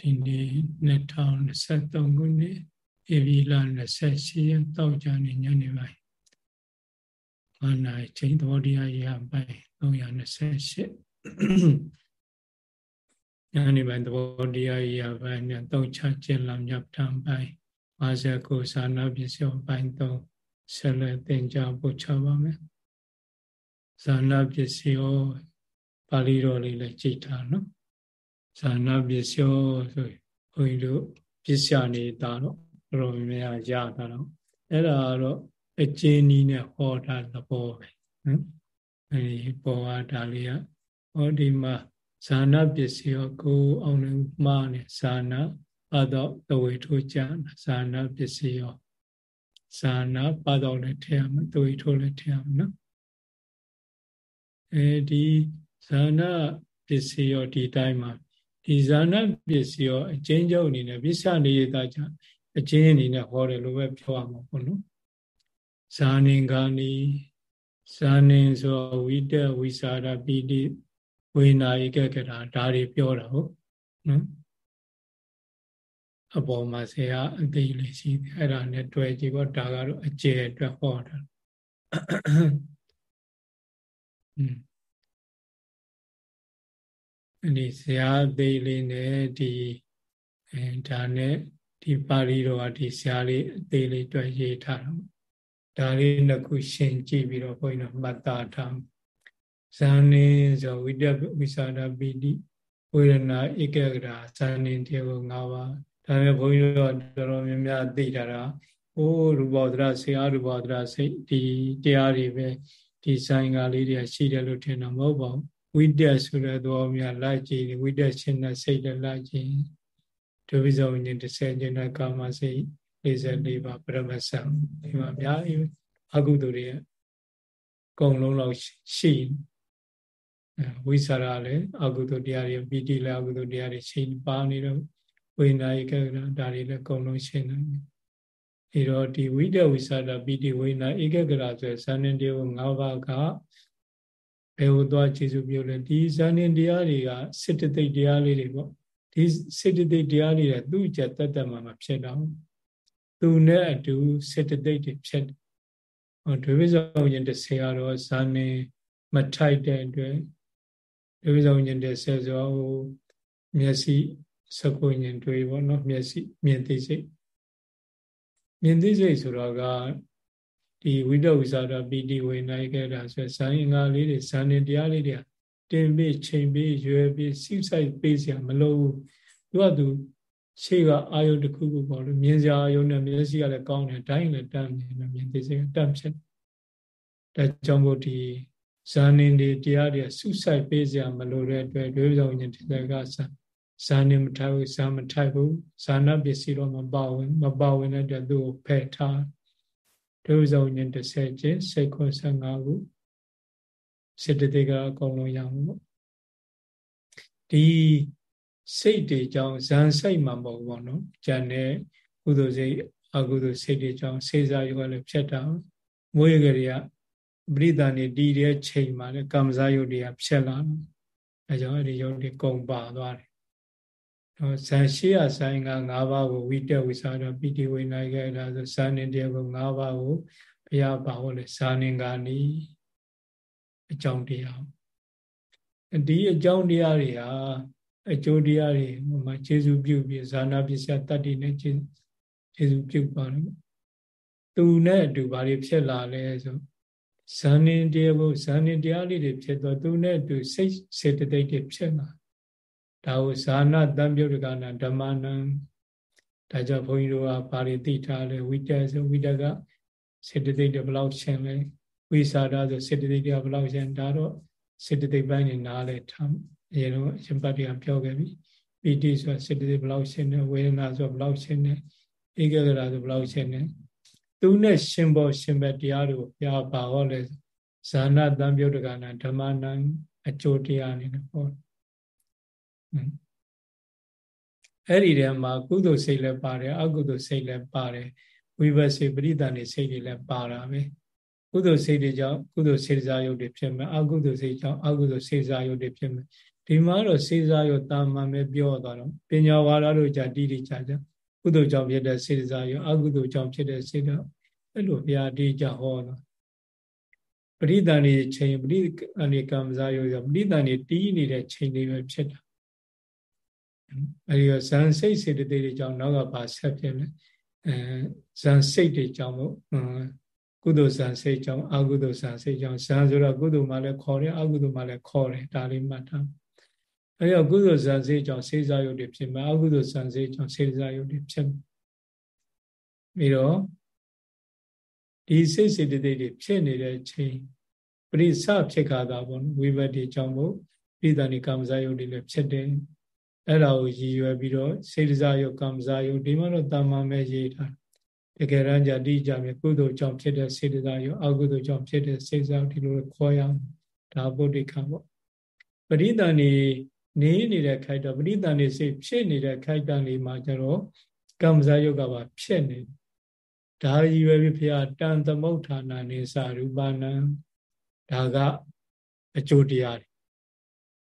ဒီနေ့2023ခုနှစ်ဧပြီလ28ရက်တောက်ကြနေညနေပိုင်းဘာနာချိန်သဘောတရားရပိုင်း328ညနေပိုင်းသဘောတရားရပိုင်းနဲ့တောက်ချကျင်လာမြတ်တံပိုင်း59သာနာပစ္စယောပိုင်း3ဆက်လက်သင်ကြားပို့ချပါမယ်ဇာနာပစ္စယောပါဠိတော်လေးလည်းကြည်ထားနော် ဇာနာပစ္စယောဆိုဘုန်းကြီးတို့ပစ္စယနေတာတော့တော်တော်များများရတာတော့အဲ့ဒါတော့အကျဉ်းနီးနဲ့ဟောတာသဘောပဲနော်အဲဒီပေါ်ကဒါလေးကဟောဒီမှာဇာနာပစ္စယောကိုအောင်နေမှားနေဇာနာအတော့တဝေထိုးကြဇာနာပစ္စယောဇာနာပါတော့လည်းထည့်ရမယ်တဝေထိုးလည်းထည့်ရမယ်နော်အဲဒီဇာနာပစ္စယောဒီတိုင်းမှာ ဒီဇာနာပစ္စယောအကျဉ်းချုပ်အနေနဲ့ပြစ္ဆနေရတာကြအကျဉ်းအနေနဲ့ဟောတယ်လို့ပဲပြောရမှာပေါ့နော်ဇာနင်္ဂာနီဇာနင်ဆိုဝိတဝိစာရပိတိဝေနာယကကတာဒါတွေပြောတာဟုတ်နော်အပေါ်မှာဆရာအသိလေးရှိတယ်အဲ့ဒါနဲ့တွေ့ကြည့်ပေါ့ဒါကတော့အကျယ်အတွက်ဟောတာอืม ဒီဆရာသေးလေးနဲ့ဒီအဲဒါနဲ့ဒီပါဠိတော်ကဒီဆရာလေးအသေးလေးတွေ့ရေးထားတော့ဒါလေးနှစ်ခုရှင်းကြည့်ပြီးတော့ဘုန်းကြီးတို့မှတ်သားထားဇာနေဆိုဝိတဝိသဒပိတိဝေရဏဧကဂရာဇာနေတေကို၅ပါးဒါနဲ့ဘုန်းကြီးတို့တော်တော်များများသိတာတာအိုးရူပဒရာဆေအရူပဒရာစိတ်ဒီတရားတွေပဲဒီဆိုင်ကလေးတွေရှိတယ်လို့ထင်တာမဟုတ်ပါဘူး ဝိတက်ဆိုတဲ့သဘောများလိုက်ကြည့်ဝိတက်ရှင်တဲ့စိတ်နဲ့လိုက်ကြည့်ဒုဝိဇောဉ္ဇ30ကျင်တဲ့ကာမစိတ်44ပါပရမဆံဒီမှာအများကြီးအကုသိုလ်တွေအကုန်လုံးလောက်ရှိဝိသရာလည်းအကုသိုလ်တရားတွေပီတိလည်းအကုသိုလ်တရားတွေရှိပါနေတော့ဝိနာယကကဒါတွေလည်းအကုန်လုံးရှင်းနေတယ်အဲတော့ဒီဝိတဝိသရာပီတိဝိနာဧကကရာဆိုဇာနေတေဝ၅ပါးက ဘယ်ဟိုသွားခြေစုပြုလဲဒီဇာနေတရားတွေကစေတသိက်တရားလေးတွေပေါ့ဒီစေတသိက်တရားလေးတွေသူ့ကြတတ်တတ်မှမဖြစ်တော့သူနဲ့အတူစေတသိက်တွေဖြစ်တယ်ဟောဒွေဝိဇောရင်တစ်ဆယ်ကတော့ဇာနေမထိုက်တဲ့အတွက်ဒွေဝိဇောရင်တစ်ဆယ်ဆိုဟိုမျက်စိစကုညင်တွေပေါ့နော်မျက်စိမြင်သိစိတ်မြင်သိစိတ်ဆိုတော့က ဒီဝိတ္တဝိဇာရပီတိဝေနိုင်ခဲ့တာဆိုဇာရင်္ဂါလေးတွေဇာနေတရားလေးတွေတင်ပြီးချိန်ပြီးရွယ်ပြီးစိဆိုင်ပေးစရာမလိုဘူးသူကသူရှေ့ကအာယုတစ်ခုခုပေါ့လို့မြင်စရာအာယုနဲ့မျက်စိကလည်းကောင်းတယ်ဒိုင်းလည်းတမ်းနေတယ်မြင်သိစိတ်တမ်းဖြစ်ဒါကြောင့်မို့ဒီဇာနေတွေတရားတွေဆုဆိုင်ပေးစရာမလိုတဲ့အတွက်ဒွေဆောင်ညတဲ့ကဇာဇာနေမထိုက်ဘူးဇာမထိုက်ဘူးဇာနာပစ္စည်းတော့မပါဝင် မပါဝင်တဲ့အတွက်သူ့ကိုဖယ်ထား ဒုဇုံညင်30ကျင့်စိတ်ခွ15ခုစေတသိက်ကအကုန်လုံးရအောင်ပေါ့ဒီစိတ်တွေကြောင့်ဇန်စိတ်မှာမဟုတ်ဘူးနော်ဉာဏ်နဲ့ကုသိုလ်စိတ်အကုသိုလ်စိတ်တွေကြောင့်စေစားယောလည်းဖြစ်တာမွေးကြရပရိသန်နေတည်တဲ့ချိန်မှာလည်းကမ္မဇာယုတ်တွေကဖြစ်လာတယ်အဲကြောင့်အဲ့ဒီယုတ်တွေကုန်ပါသွားတယ် ဇန်ရှိရဆိုင်က၅ပါးကိုဝိတက်ဝိစာရပိတိဝိနိုင်ခဲ့တာဆိုဇာနေတရားကို၅ပါးကိုဘုရားပါဟောလေဇာနေကာနီအကြောင်းတရားဒီအကြောင်းတရားတွေဟာအကျိုးတရားတွေဟိုမှာခြေစုပြုပြီးဇာနာပစ္စယတတ္တိနဲ့ခြေစုပြုပါတယ်သူနဲ့အတူဘာတွေဖြစ်လာလဲဆိုဇာနေတရားကိုဇာနေတရားလေးတွေဖြစ်တော့သူနဲ့အတူစိတ်စေတသိက်တွေဖြစ်လာ ဒါကိုဇာနာတံပြုတ်ကနာဓမ္မနံဒါကြောင့်ဘုန်းကြီးတို့ကပါဠိသိထားလဲဝိတက်ဆိုဝိတက်ကစေတသိက်တွေဘယ်လောက်ရှင်းလဲဝိစာဒဆိုစေတသိက်တွေကဘယ်လောက်ရှင်းဒါတော့စေတသိက်ပိုင်းနေနားလဲထားအရင်တော့အရှင်ပတ်တွေကပြောခဲ့ပြီပီတိဆိုစေတသိက်ဘယ်လောက်ရှင်းလဲဝေဒနာဆိုဘယ်လောက်ရှင်းလဲဧကဂရဆိုဘယ်လောက်ရှင်းလဲသူနဲ့ရှင်ဘောရှင်ဘက်တရားတွေကိုပြပါဟောလဲဇာနာတံပြုတ်ကနာဓမ္မနံအကျိုးတရားအနေနဲ့ဟော အဲ့ဒီထဲမှာကုသိုလ်စိတ်လည်းပါတယ်အကုသိုလ်စိတ်လည်းပါတယ်ဝိဘတ်စိတ်ပရိသန်နေစိတ်တွေလည်းပါတာပဲကုသိုလ်စိတ်တွေကြောင့်ကုသိုလ်စေစားယုတ်တွေဖြစ်မယ်အကုသိုလ်စိတ်ကြောင့်အကုသိုလ်စေစားယုတ်တွေဖြစ်မယ်ဒီမှာတော့စေစားရောတာမန်ပဲပြောသွားတော့ပညာဝါဒတို့じゃတိတိကျကျကုသိုလ်ကြောင့်ဖြစ်တဲ့စေစားရောအကုသိုလ်ကြောင့်ဖြစ်တဲ့စေတော့အဲ့လိုဘုရားတိကျဟောတာပရိသန်နေချိန်ပရိအနေကံစားရောပရိသန်နေတီးနေတဲ့ချိန်တွေပဲဖြစ်တာ အဲဒီတော့ဇန်စိတ်စေတသိက်တွေကြောင့်နောက်ကပါဆက်ဖြစ်လဲအဲဇန်စိတ်တွေကြောင့်မို့ကုသိုလ်ဇန်စိတ်ကြောင့်အကုသိုလ်ဇန်စိတ်ကြောင့်ဇန်ဆိုတော့ကုသိုလ်မှလည်းခေါ်တယ်အကုသိုလ်မှလည်းခေါ်တယ်ဒါလေးမှတ်ထားအဲဒီတော့ကုသိုလ်ဇန်စိတ်ကြောင့်စေစားယုတ်တွေဖြစ်မှာအကုသိုလ်ဇန်စိတ်ကြောင့်စေစားယုတ်တွေဖြစ်ပြီးတော့ဒီစိတ်စေတသိက်တွေဖြစ်နေတဲ့ချိန်ပရိစဖြစ်ခါတာပေါ့ဝိဘတ်တွေကြောင့်မို့ပြည်တန်ဒီကာမဇာယုတ်တွေလည်းဖြစ်တယ် အဲ့ဒါကိုရည်ရွယ်ပြီးတော့စေတစာယုတ်ကာမဇာယုတ်ဒီမှာတော့တာမန်ပဲရေးထားတကယ်တမ်းကြတိကြမြကုသိုလ်ကြောင့်ဖြစ်တဲ့စေတစာယုတ်အကုသိုလ်ကြောင့်ဖြစ်တဲ့စေတစာဒီလိုခေါ်ရအောင်ဒါဗုဒ္ဓခါပေါ့ပရိသန်နေနေနေတဲ့ခိုက်တော့ပရိသန်နေစိတ်ဖြစ်နေတဲ့ခိုက်တန်လေးမှာကျတော့ကာမဇာယုတ်ကပါဖြစ်နေဒါရည်ရွယ်ပြီးဖရာတန်သမုဋ္ဌာနာနေစာရူပနံဒါကအကျိုးတရားတွေ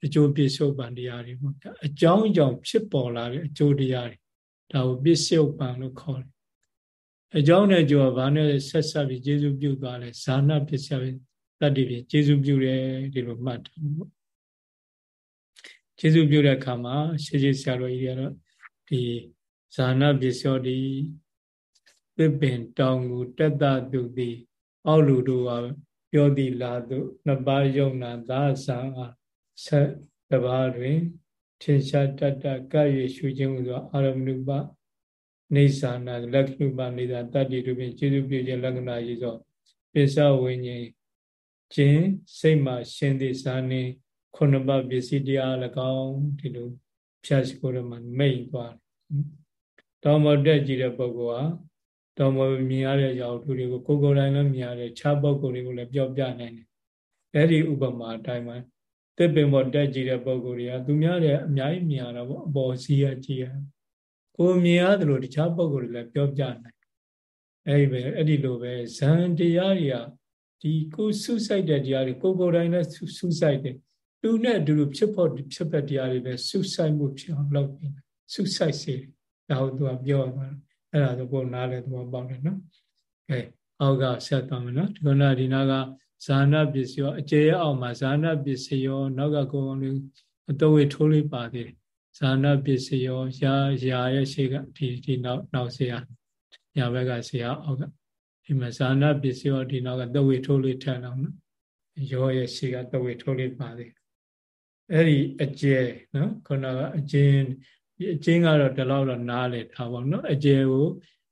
အကျိုးပြစ္ဆုတ်ပံတရားတွေပေါ့ဗျာအကြောင်းကြောင့်ဖြစ်ပေါ်လာတဲ့အကျိုးတရားတွေဒါကိုပြစ္ဆုတ်ပံလို့ခေါ်တယ်အကြောင်းနဲ့ကြောကဘာနဲ့ဆက်ဆက်ပြီးကျေစုပြုသွားလဲဇာနာပစ္စယတတ္တိဖြင့်ကျေစုပြုတယ်ဒီလိုမှတ်တယ်ပေါ့ကျေစုပြုတဲ့အခါမှာရှေးရှေးဆရာတော်ကြီးကတော့ဒီဇာနာပစ္စယောဒီသစ်ပင်တောင်ကိုတက်တာသူသည် အောက်လူတို့ကပြောသည်လာသူနှစ်ပါးယုံနာသာဆံအား ဆက်တပါးတွင်ထင်ရှားတတ်တကပ်၍ရှုခြင်းဟူသောအာရမဏုပနေသာနာလက္ခဏုပနေသာတတ္တိတို့ဖြင့်ကျေစုပြုခြင်းလက္ခဏာရှိသောပိဿဝိညာဉ်ခြင်းစိတ်မှရှင်သည်ဇာနေခုနပပစ္စည်းတရား၎င်းဒီလိုဖြတ်စကိုရမှာမိတ်သွားတယ်။တောင်ပေါ်တက်ကြည့်တဲ့ပုဂ္ဂိုလ်ဟာတောင်ပေါ်မြင်ရတဲ့အကြောင်းသူတွေကိုကိုယ်ကိုယ်တိုင်လည်းမြင်ရတဲ့ခြားပုဂ္ဂိုလ်တွေကိုလည်းပြောပြနိုင်တယ်။အဲ့ဒီဥပမာအတိုင်းမှာ တစ်ပင်ပေါ်တက်ကြည့်တဲ့ပုံကိုယ်တွေကသူများတွေအများကြီးမြင်ရတာပေါ့အပေါ်စီးရကြည့်ရကိုမြင်ရတယ်လို့တခြားပုံကိုယ်တွေလည်းပြောပြနိုင်အဲ့ဒီပဲအဲ့ဒီလိုပဲဇန်တရားတွေကဒီကိုဆုဆိုင်တဲ့တရားတွေကိုကိုယ်တိုင်လည်းဆုဆိုင်တယ်သူနဲ့အတူတူဖြစ်ဖို့ဖြစ်ပက်တရားတွေလည်းဆုဆိုင်မှုဖြစ်အောင်လုပ်ပြီးဆုဆိုင်စေဒါကိုသူကပြောတာအဲ့ဒါဆိုကိုနားလဲသူကပေါက်တယ်နော်အဲအောက်ကဆက်သွားမယ်နော်ဒီကနေ့ဒီနာက ဇာနာပစ္စယောအကျေရအောင်မှာဇာနာပစ္စယောနောက်ကကိုယ်လေးအတဝေထိုးလေးပါသေးတယ်ဇာနာပစ္စယောရာရာရဲ့ရှေ့ကဒီဒီနောက်နောက်ဆရာညာဘက်ကဆရာအောက်ကဒီမှာဇာနာပစ္စယောဒီနောက်ကတဝေထိုးလေးထပ်အောင်နော်ရောရဲ့ရှေ့ကတဝေထိုးလေးပါသေးအဲ့ဒီအကျေနော်ခုနကအကျင်းဒီအကျင်းကတော့ဒီလောက်တော့နားလေထားပါတော့အကျေကို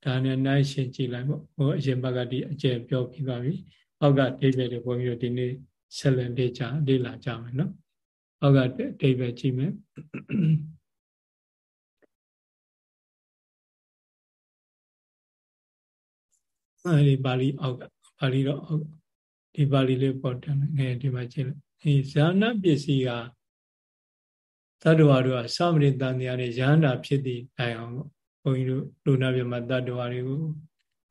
ဒါနဲ့နိုင်ရှင်းကြည့်လိုက်ပေါ့ဟိုအရင်ဘက်ကဒီအကျေပြောပြီးပါပြီ အောက်ကဒိဗ္ဗေတွေဘုန်းကြီးတို့ဒီနေ့ဆက်လက်လေ့ကြလေ့လာကြမယ်နော်အောက်ကဒိဗ္ဗေကြည့်မယ်အဲဒီပါဠိအောက်ကပါဠိတော့အောက်ဒီပါဠိလေးပေါ်တယ်ငယ်ဒီမှာကြည့်လိုက်အဲဇာနာပစ္စည်းကသတ္တဝါတို့ကသမရိတန်တရားနဲ့ရဟန္တာဖြစ်သည့်တိုင်အောင်ဘုန်းကြီးတို့လူနာပြမတတ္တဝါတွေကို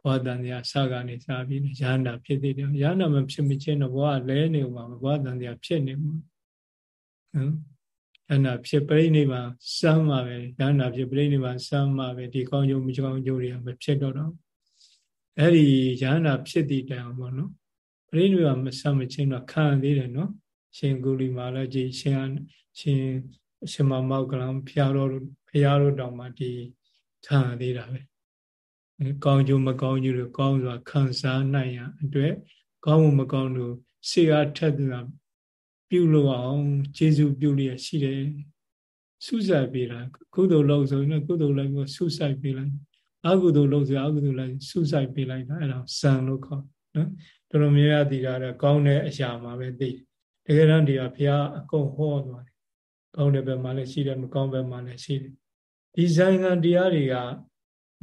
ဘောတန်တရားစကနေစပြီးရဟန္တာဖြစ်သေးတယ်ရဟန္တာမဖြစ်မချင်းတော့ဘောကလဲနေမှာဘောတန်တရားဖြစ်နေမှာနော်ရဟန္တာဖြစ်ပြိဋိဘံစမ်းမှာပဲရဟန္တာဖြစ်ပြိဋိဘံစမ်းမှာပဲဒီကောင်းကျိုးမကောင်းကျိုးတွေကမဖြစ်တော့တော့အဲ့ဒီရဟန္တာဖြစ်တည်တိုင်အောင်ပေါ့နော်ပြိဋိဘံမစမ်းမချင်းတော့ခံသေးတယ်နော်ရှင်ကုလီမာလည်းကြည်ရှင်ရှင်ရှင်မမောက်ကလံဖျားတော်ဖျားတော်တောင်မှဒီခံသေးတာပဲ ကောင်းကျိုးမကောင်းကျိုးတွေကောင်းစွာခံစားနိုင်ရအတွက်ကောင်းမှုမကောင်းလို့စေအားထက်သူကပြုလို့အောင်ကျေစုပြုလျက်ရှိတယ်ဆုစိုက်ပေးတာကုသိုလ်လုပ်ဆိုရင်ကုသိုလ်လိုက်ကိုဆုစိုက်ပေးလိုက်အကုသိုလ်လုပ်ဆိုအကုသိုလ်လိုက်ဆုစိုက်ပေးလိုက်တာအဲ့ဒါဇံလို့ခေါ်နော်တော်တော်များများသိတာတော့ကောင်းတဲ့အရာမှာပဲသိတယ်တကယ်တမ်းဒီကဘုရားအကုန်ဟောသွားတယ်ကောင်းတဲ့ဘက်မှာလည်းရှိတယ်မကောင်းဘက်မှာလည်းရှိတယ်ဒီဇိုင်ငံတရားတွေက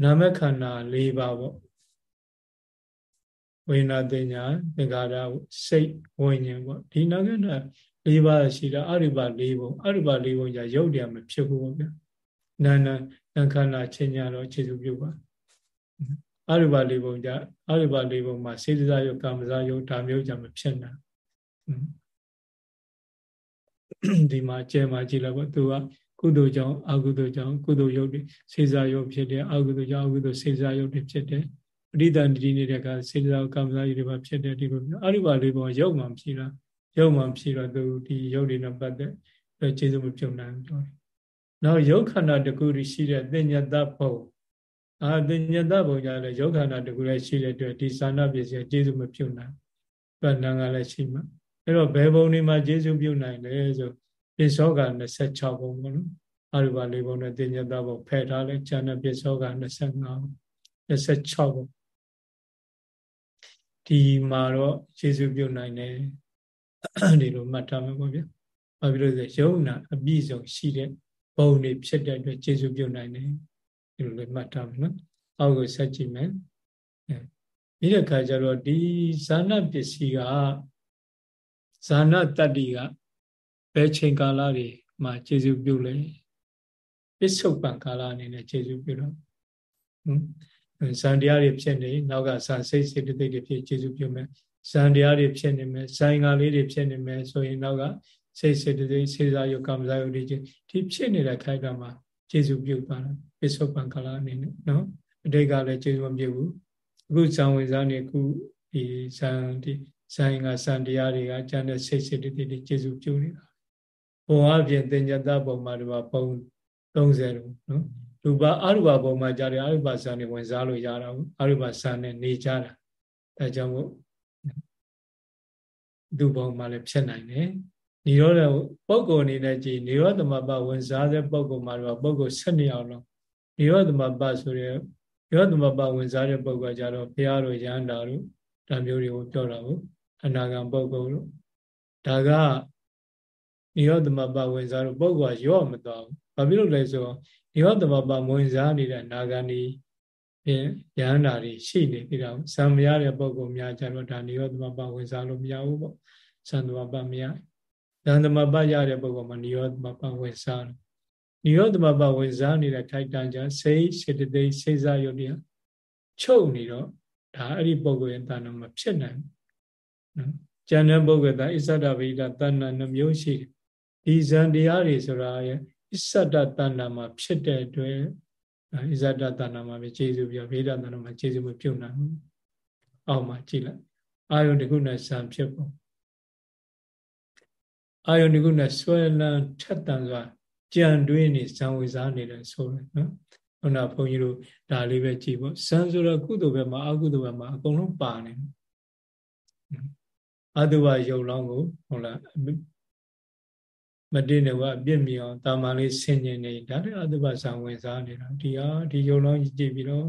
နာမခန္ဓာ၄ပါးပေါ့ဝိညာဉ်တင်ညာသင်္ခါရစိတ်ဝိညာဉ်ပေါ့ဒီနာခန္ဓာ၄ပါးရှိတာအရိပါ၄ပုံအရိပါ၄ပုံညာရုပ်တရားမဖြစ်ဘူးပေါ့ဗျာနာနာသင်္ခါရချင်းညာတော့ခြေစုပ်ပြုပါအရိပါ၄ပုံညာအရိပါ၄ပုံမှာစေတစာယုတ်ကာမစာယုတ်ဒါမျိုးညာမဖြစ်နိုင်ဒီမှာကျဲမှာကြည့်လိုက်ပေါ့သူက ကုသိုလ်ကြောင့်အကုသိုလ်ကြောင့်ကုသိုလ်ရုပ်တွေစေစားရုပ်ဖြစ်တယ်အကုသိုလ်ကြောင့်အကုသိုလ်စေစားရုပ်တွေဖြစ်တယ်ပရိသန္တိနေတဲ့ကစေစားကမ္မစာရုပ်တွေပါဖြစ်တယ်ဒီလိုမျိုးအရိပါလေးပေါ်ရုပ်မှဖြစ်တာရုပ်မှဖြစ်တော့သူဒီရုပ်တွေနဲ့ပတ်သက်ကျေစုမပြုံနိုင်ဘူးပြောတယ်နောက်ရုပ်ခန္ဓာတကူရှိတဲ့သင်္ညတဘုံအာသင်္ညတဘုံကြလည်းရုပ်ခန္ဓာတကူလည်းရှိတဲ့အတွက်ဒီသာနာပစ္စည်းကျေစုမပြုံနိုင်ပြဏ္ဍာန်ကလည်းရှိမှအဲ့တော့ဘယ်ဘုံတွေမှာကျေစုပြုံနိုင်လဲဆို ပိစောက26ဘုံပေါ့နော်အရူပလေးဘုံနဲ့တင်ညတဘုံဖယ်ထားလဲဉာဏ်ပိစောက25ဘုံ26ဘုံဒီမှာတော့ကျေစုပြုနိုင်တယ်ဒီလိုမှတ်ထားမှာပေါ့ဗျာဘာဖြစ်လို့လဲယုံနာအပြည့်စုံရှိတဲ့ဘုံတွေဖြစ်တဲ့အတွက်ကျေစုပြုနိုင်တယ်ဒီလိုလေးမှတ်ထားမယ်နော်အောက်ကိုဆက်ကြည့်မယ်ပြီးတဲ့အခါကျတော့ဒီဇာနာပစ္စည်းကဇာနာတတ္တိက ဘယ်ချိန်ကာလတွေမှာခြေစုပြုလဲပစ္စုပန်ကာလအနေနဲ့ခြေစုပြုတော့ဇန်တရားတွေဖြစ်နေနောက်ကဇန်စိတ်စေတသိက်တွေဖြစ်ခြေစုပြုမယ်ဇန်တရားတွေဖြစ်နေမယ်ဇန်ကာလေးတွေဖြစ်နေမယ်ဆိုရင်နောက်ကစိတ်စေတသိက်စေစားယုကမ္မစာယုတွေဒီဖြစ်နေတဲ့ခိုက်ကမှာခြေစုပြုပါတာပစ္စုပန်ကာလအနေနဲ့နော်အတိတ်ကလည်းခြေစုမပြုဘူးအခုဇန်ဝင်စားနေအခုဒီဇန်ဒီဇန်ကဇန်တရားတွေကကျန်တဲ့စိတ်စေတသိက်တွေခြေစုပြုနေတာ ပုံအပြင်သင်္ကြန်တပုံမှာဒီမှာပုံ30လို့နော်ရူပအရူပပုံမှာကြာတယ်အရူပဆန်နေဝင်စားလို့ရတာဘူးအရူပဆန်နေနေကြတာအဲကြောင့်မို့သူပုံမှာလည်းဖြစ်နိုင်တယ်နိရောဓပုဂ္ဂိုလ်အနေနဲ့ကြည်နိရောဓမပဝင်စားတဲ့ပုဂ္ဂိုလ်မှာတော့ပုဂ္ဂိုလ်၁၂အောင်လုံးနိရောဓမပဆိုရဲနိရောဓမပဝင်စားတဲ့ပုဂ္ဂိုလ်ကြတော့ဘုရားတို့ရဟန္တာတို့ဒါမျိုးတွေကိုပြောတာကိုအနာဂံပုဂ္ဂိုလ်တို့ဒါက နိရောဓမပဝင်စားလို့ပုဂ္ဂိုလ်ကရော့မသွားဘူး။ဘာဖြစ်လို့လဲဆိုတော့နိရောဓမပဝင်စားနေတဲ့နာဂန်ဒီယဟန္တာတွေရှိနေပြီးတော့ဇံမရတဲ့ပုဂ္ဂိုလ်များကြတော့ဒါနိရောဓမပဝင်စားလို့မရဘူးပေါ့။ဇံသမပမရ။ဇံသမပရတဲ့ပုဂ္ဂိုလ်မှာနိရောဓမပဝင်စားတယ်။နိရောဓမပဝင်စားနေတဲ့ထိုက်တန်ကြစိတ်စေတသိက်စေစားရုပ်တွေချုပ်နေတော့ဒါအဲ့ဒီပုဂ္ဂိုလ်ရဲ့တဏ္ဍမဖြစ်နိုင်ဘူး။နော်။ကျန်တဲ့ပုဂ္ဂိုလ်ကဣစ္ဆဒဗိဒတဏ္ဍနှမျိုးရှိတယ် ဒီဇန်တရားတွေဆိုတာရဲ့အစ္ဆဒတဏ္ဍမှာဖြစ်တဲ့အတွက်အစ္ဆဒတဏ္ဍမှာပဲခြေစုပြဗေဒတဏ္ဍမှာခြေစုမပြုတ်နိုင်ဘူးအောက်မှာကြည့်လိုက်အာယုန်တခုနဲ့ဇန်ဖြစ်ပုံအာယုန်တခုနဲ့ဆွဲလန်းထက်တန်စွာကြံတွင်းနေဇံဝေစားနေတယ်ဆိုတယ်နော်ခုနဘုန်းကြီးတို့ဒါလေးပဲကြည့်ပေါ့ဇံဆိုတော့ကုသိုလ်ဘက်မှာအကုသိုလ်ဘက်မှာအကုန်လုံးပါနေအတုဝယုံလောင်းကိုဟုတ်လား မတည်နေကအပြစ်မြင်အောင်တာမန်လေးဆင်ញင်နေဒါလည်းအတုပဆံဝင်စားနေတာဒီဟာဒီယုံလုံးကြည့်ပြီးတော့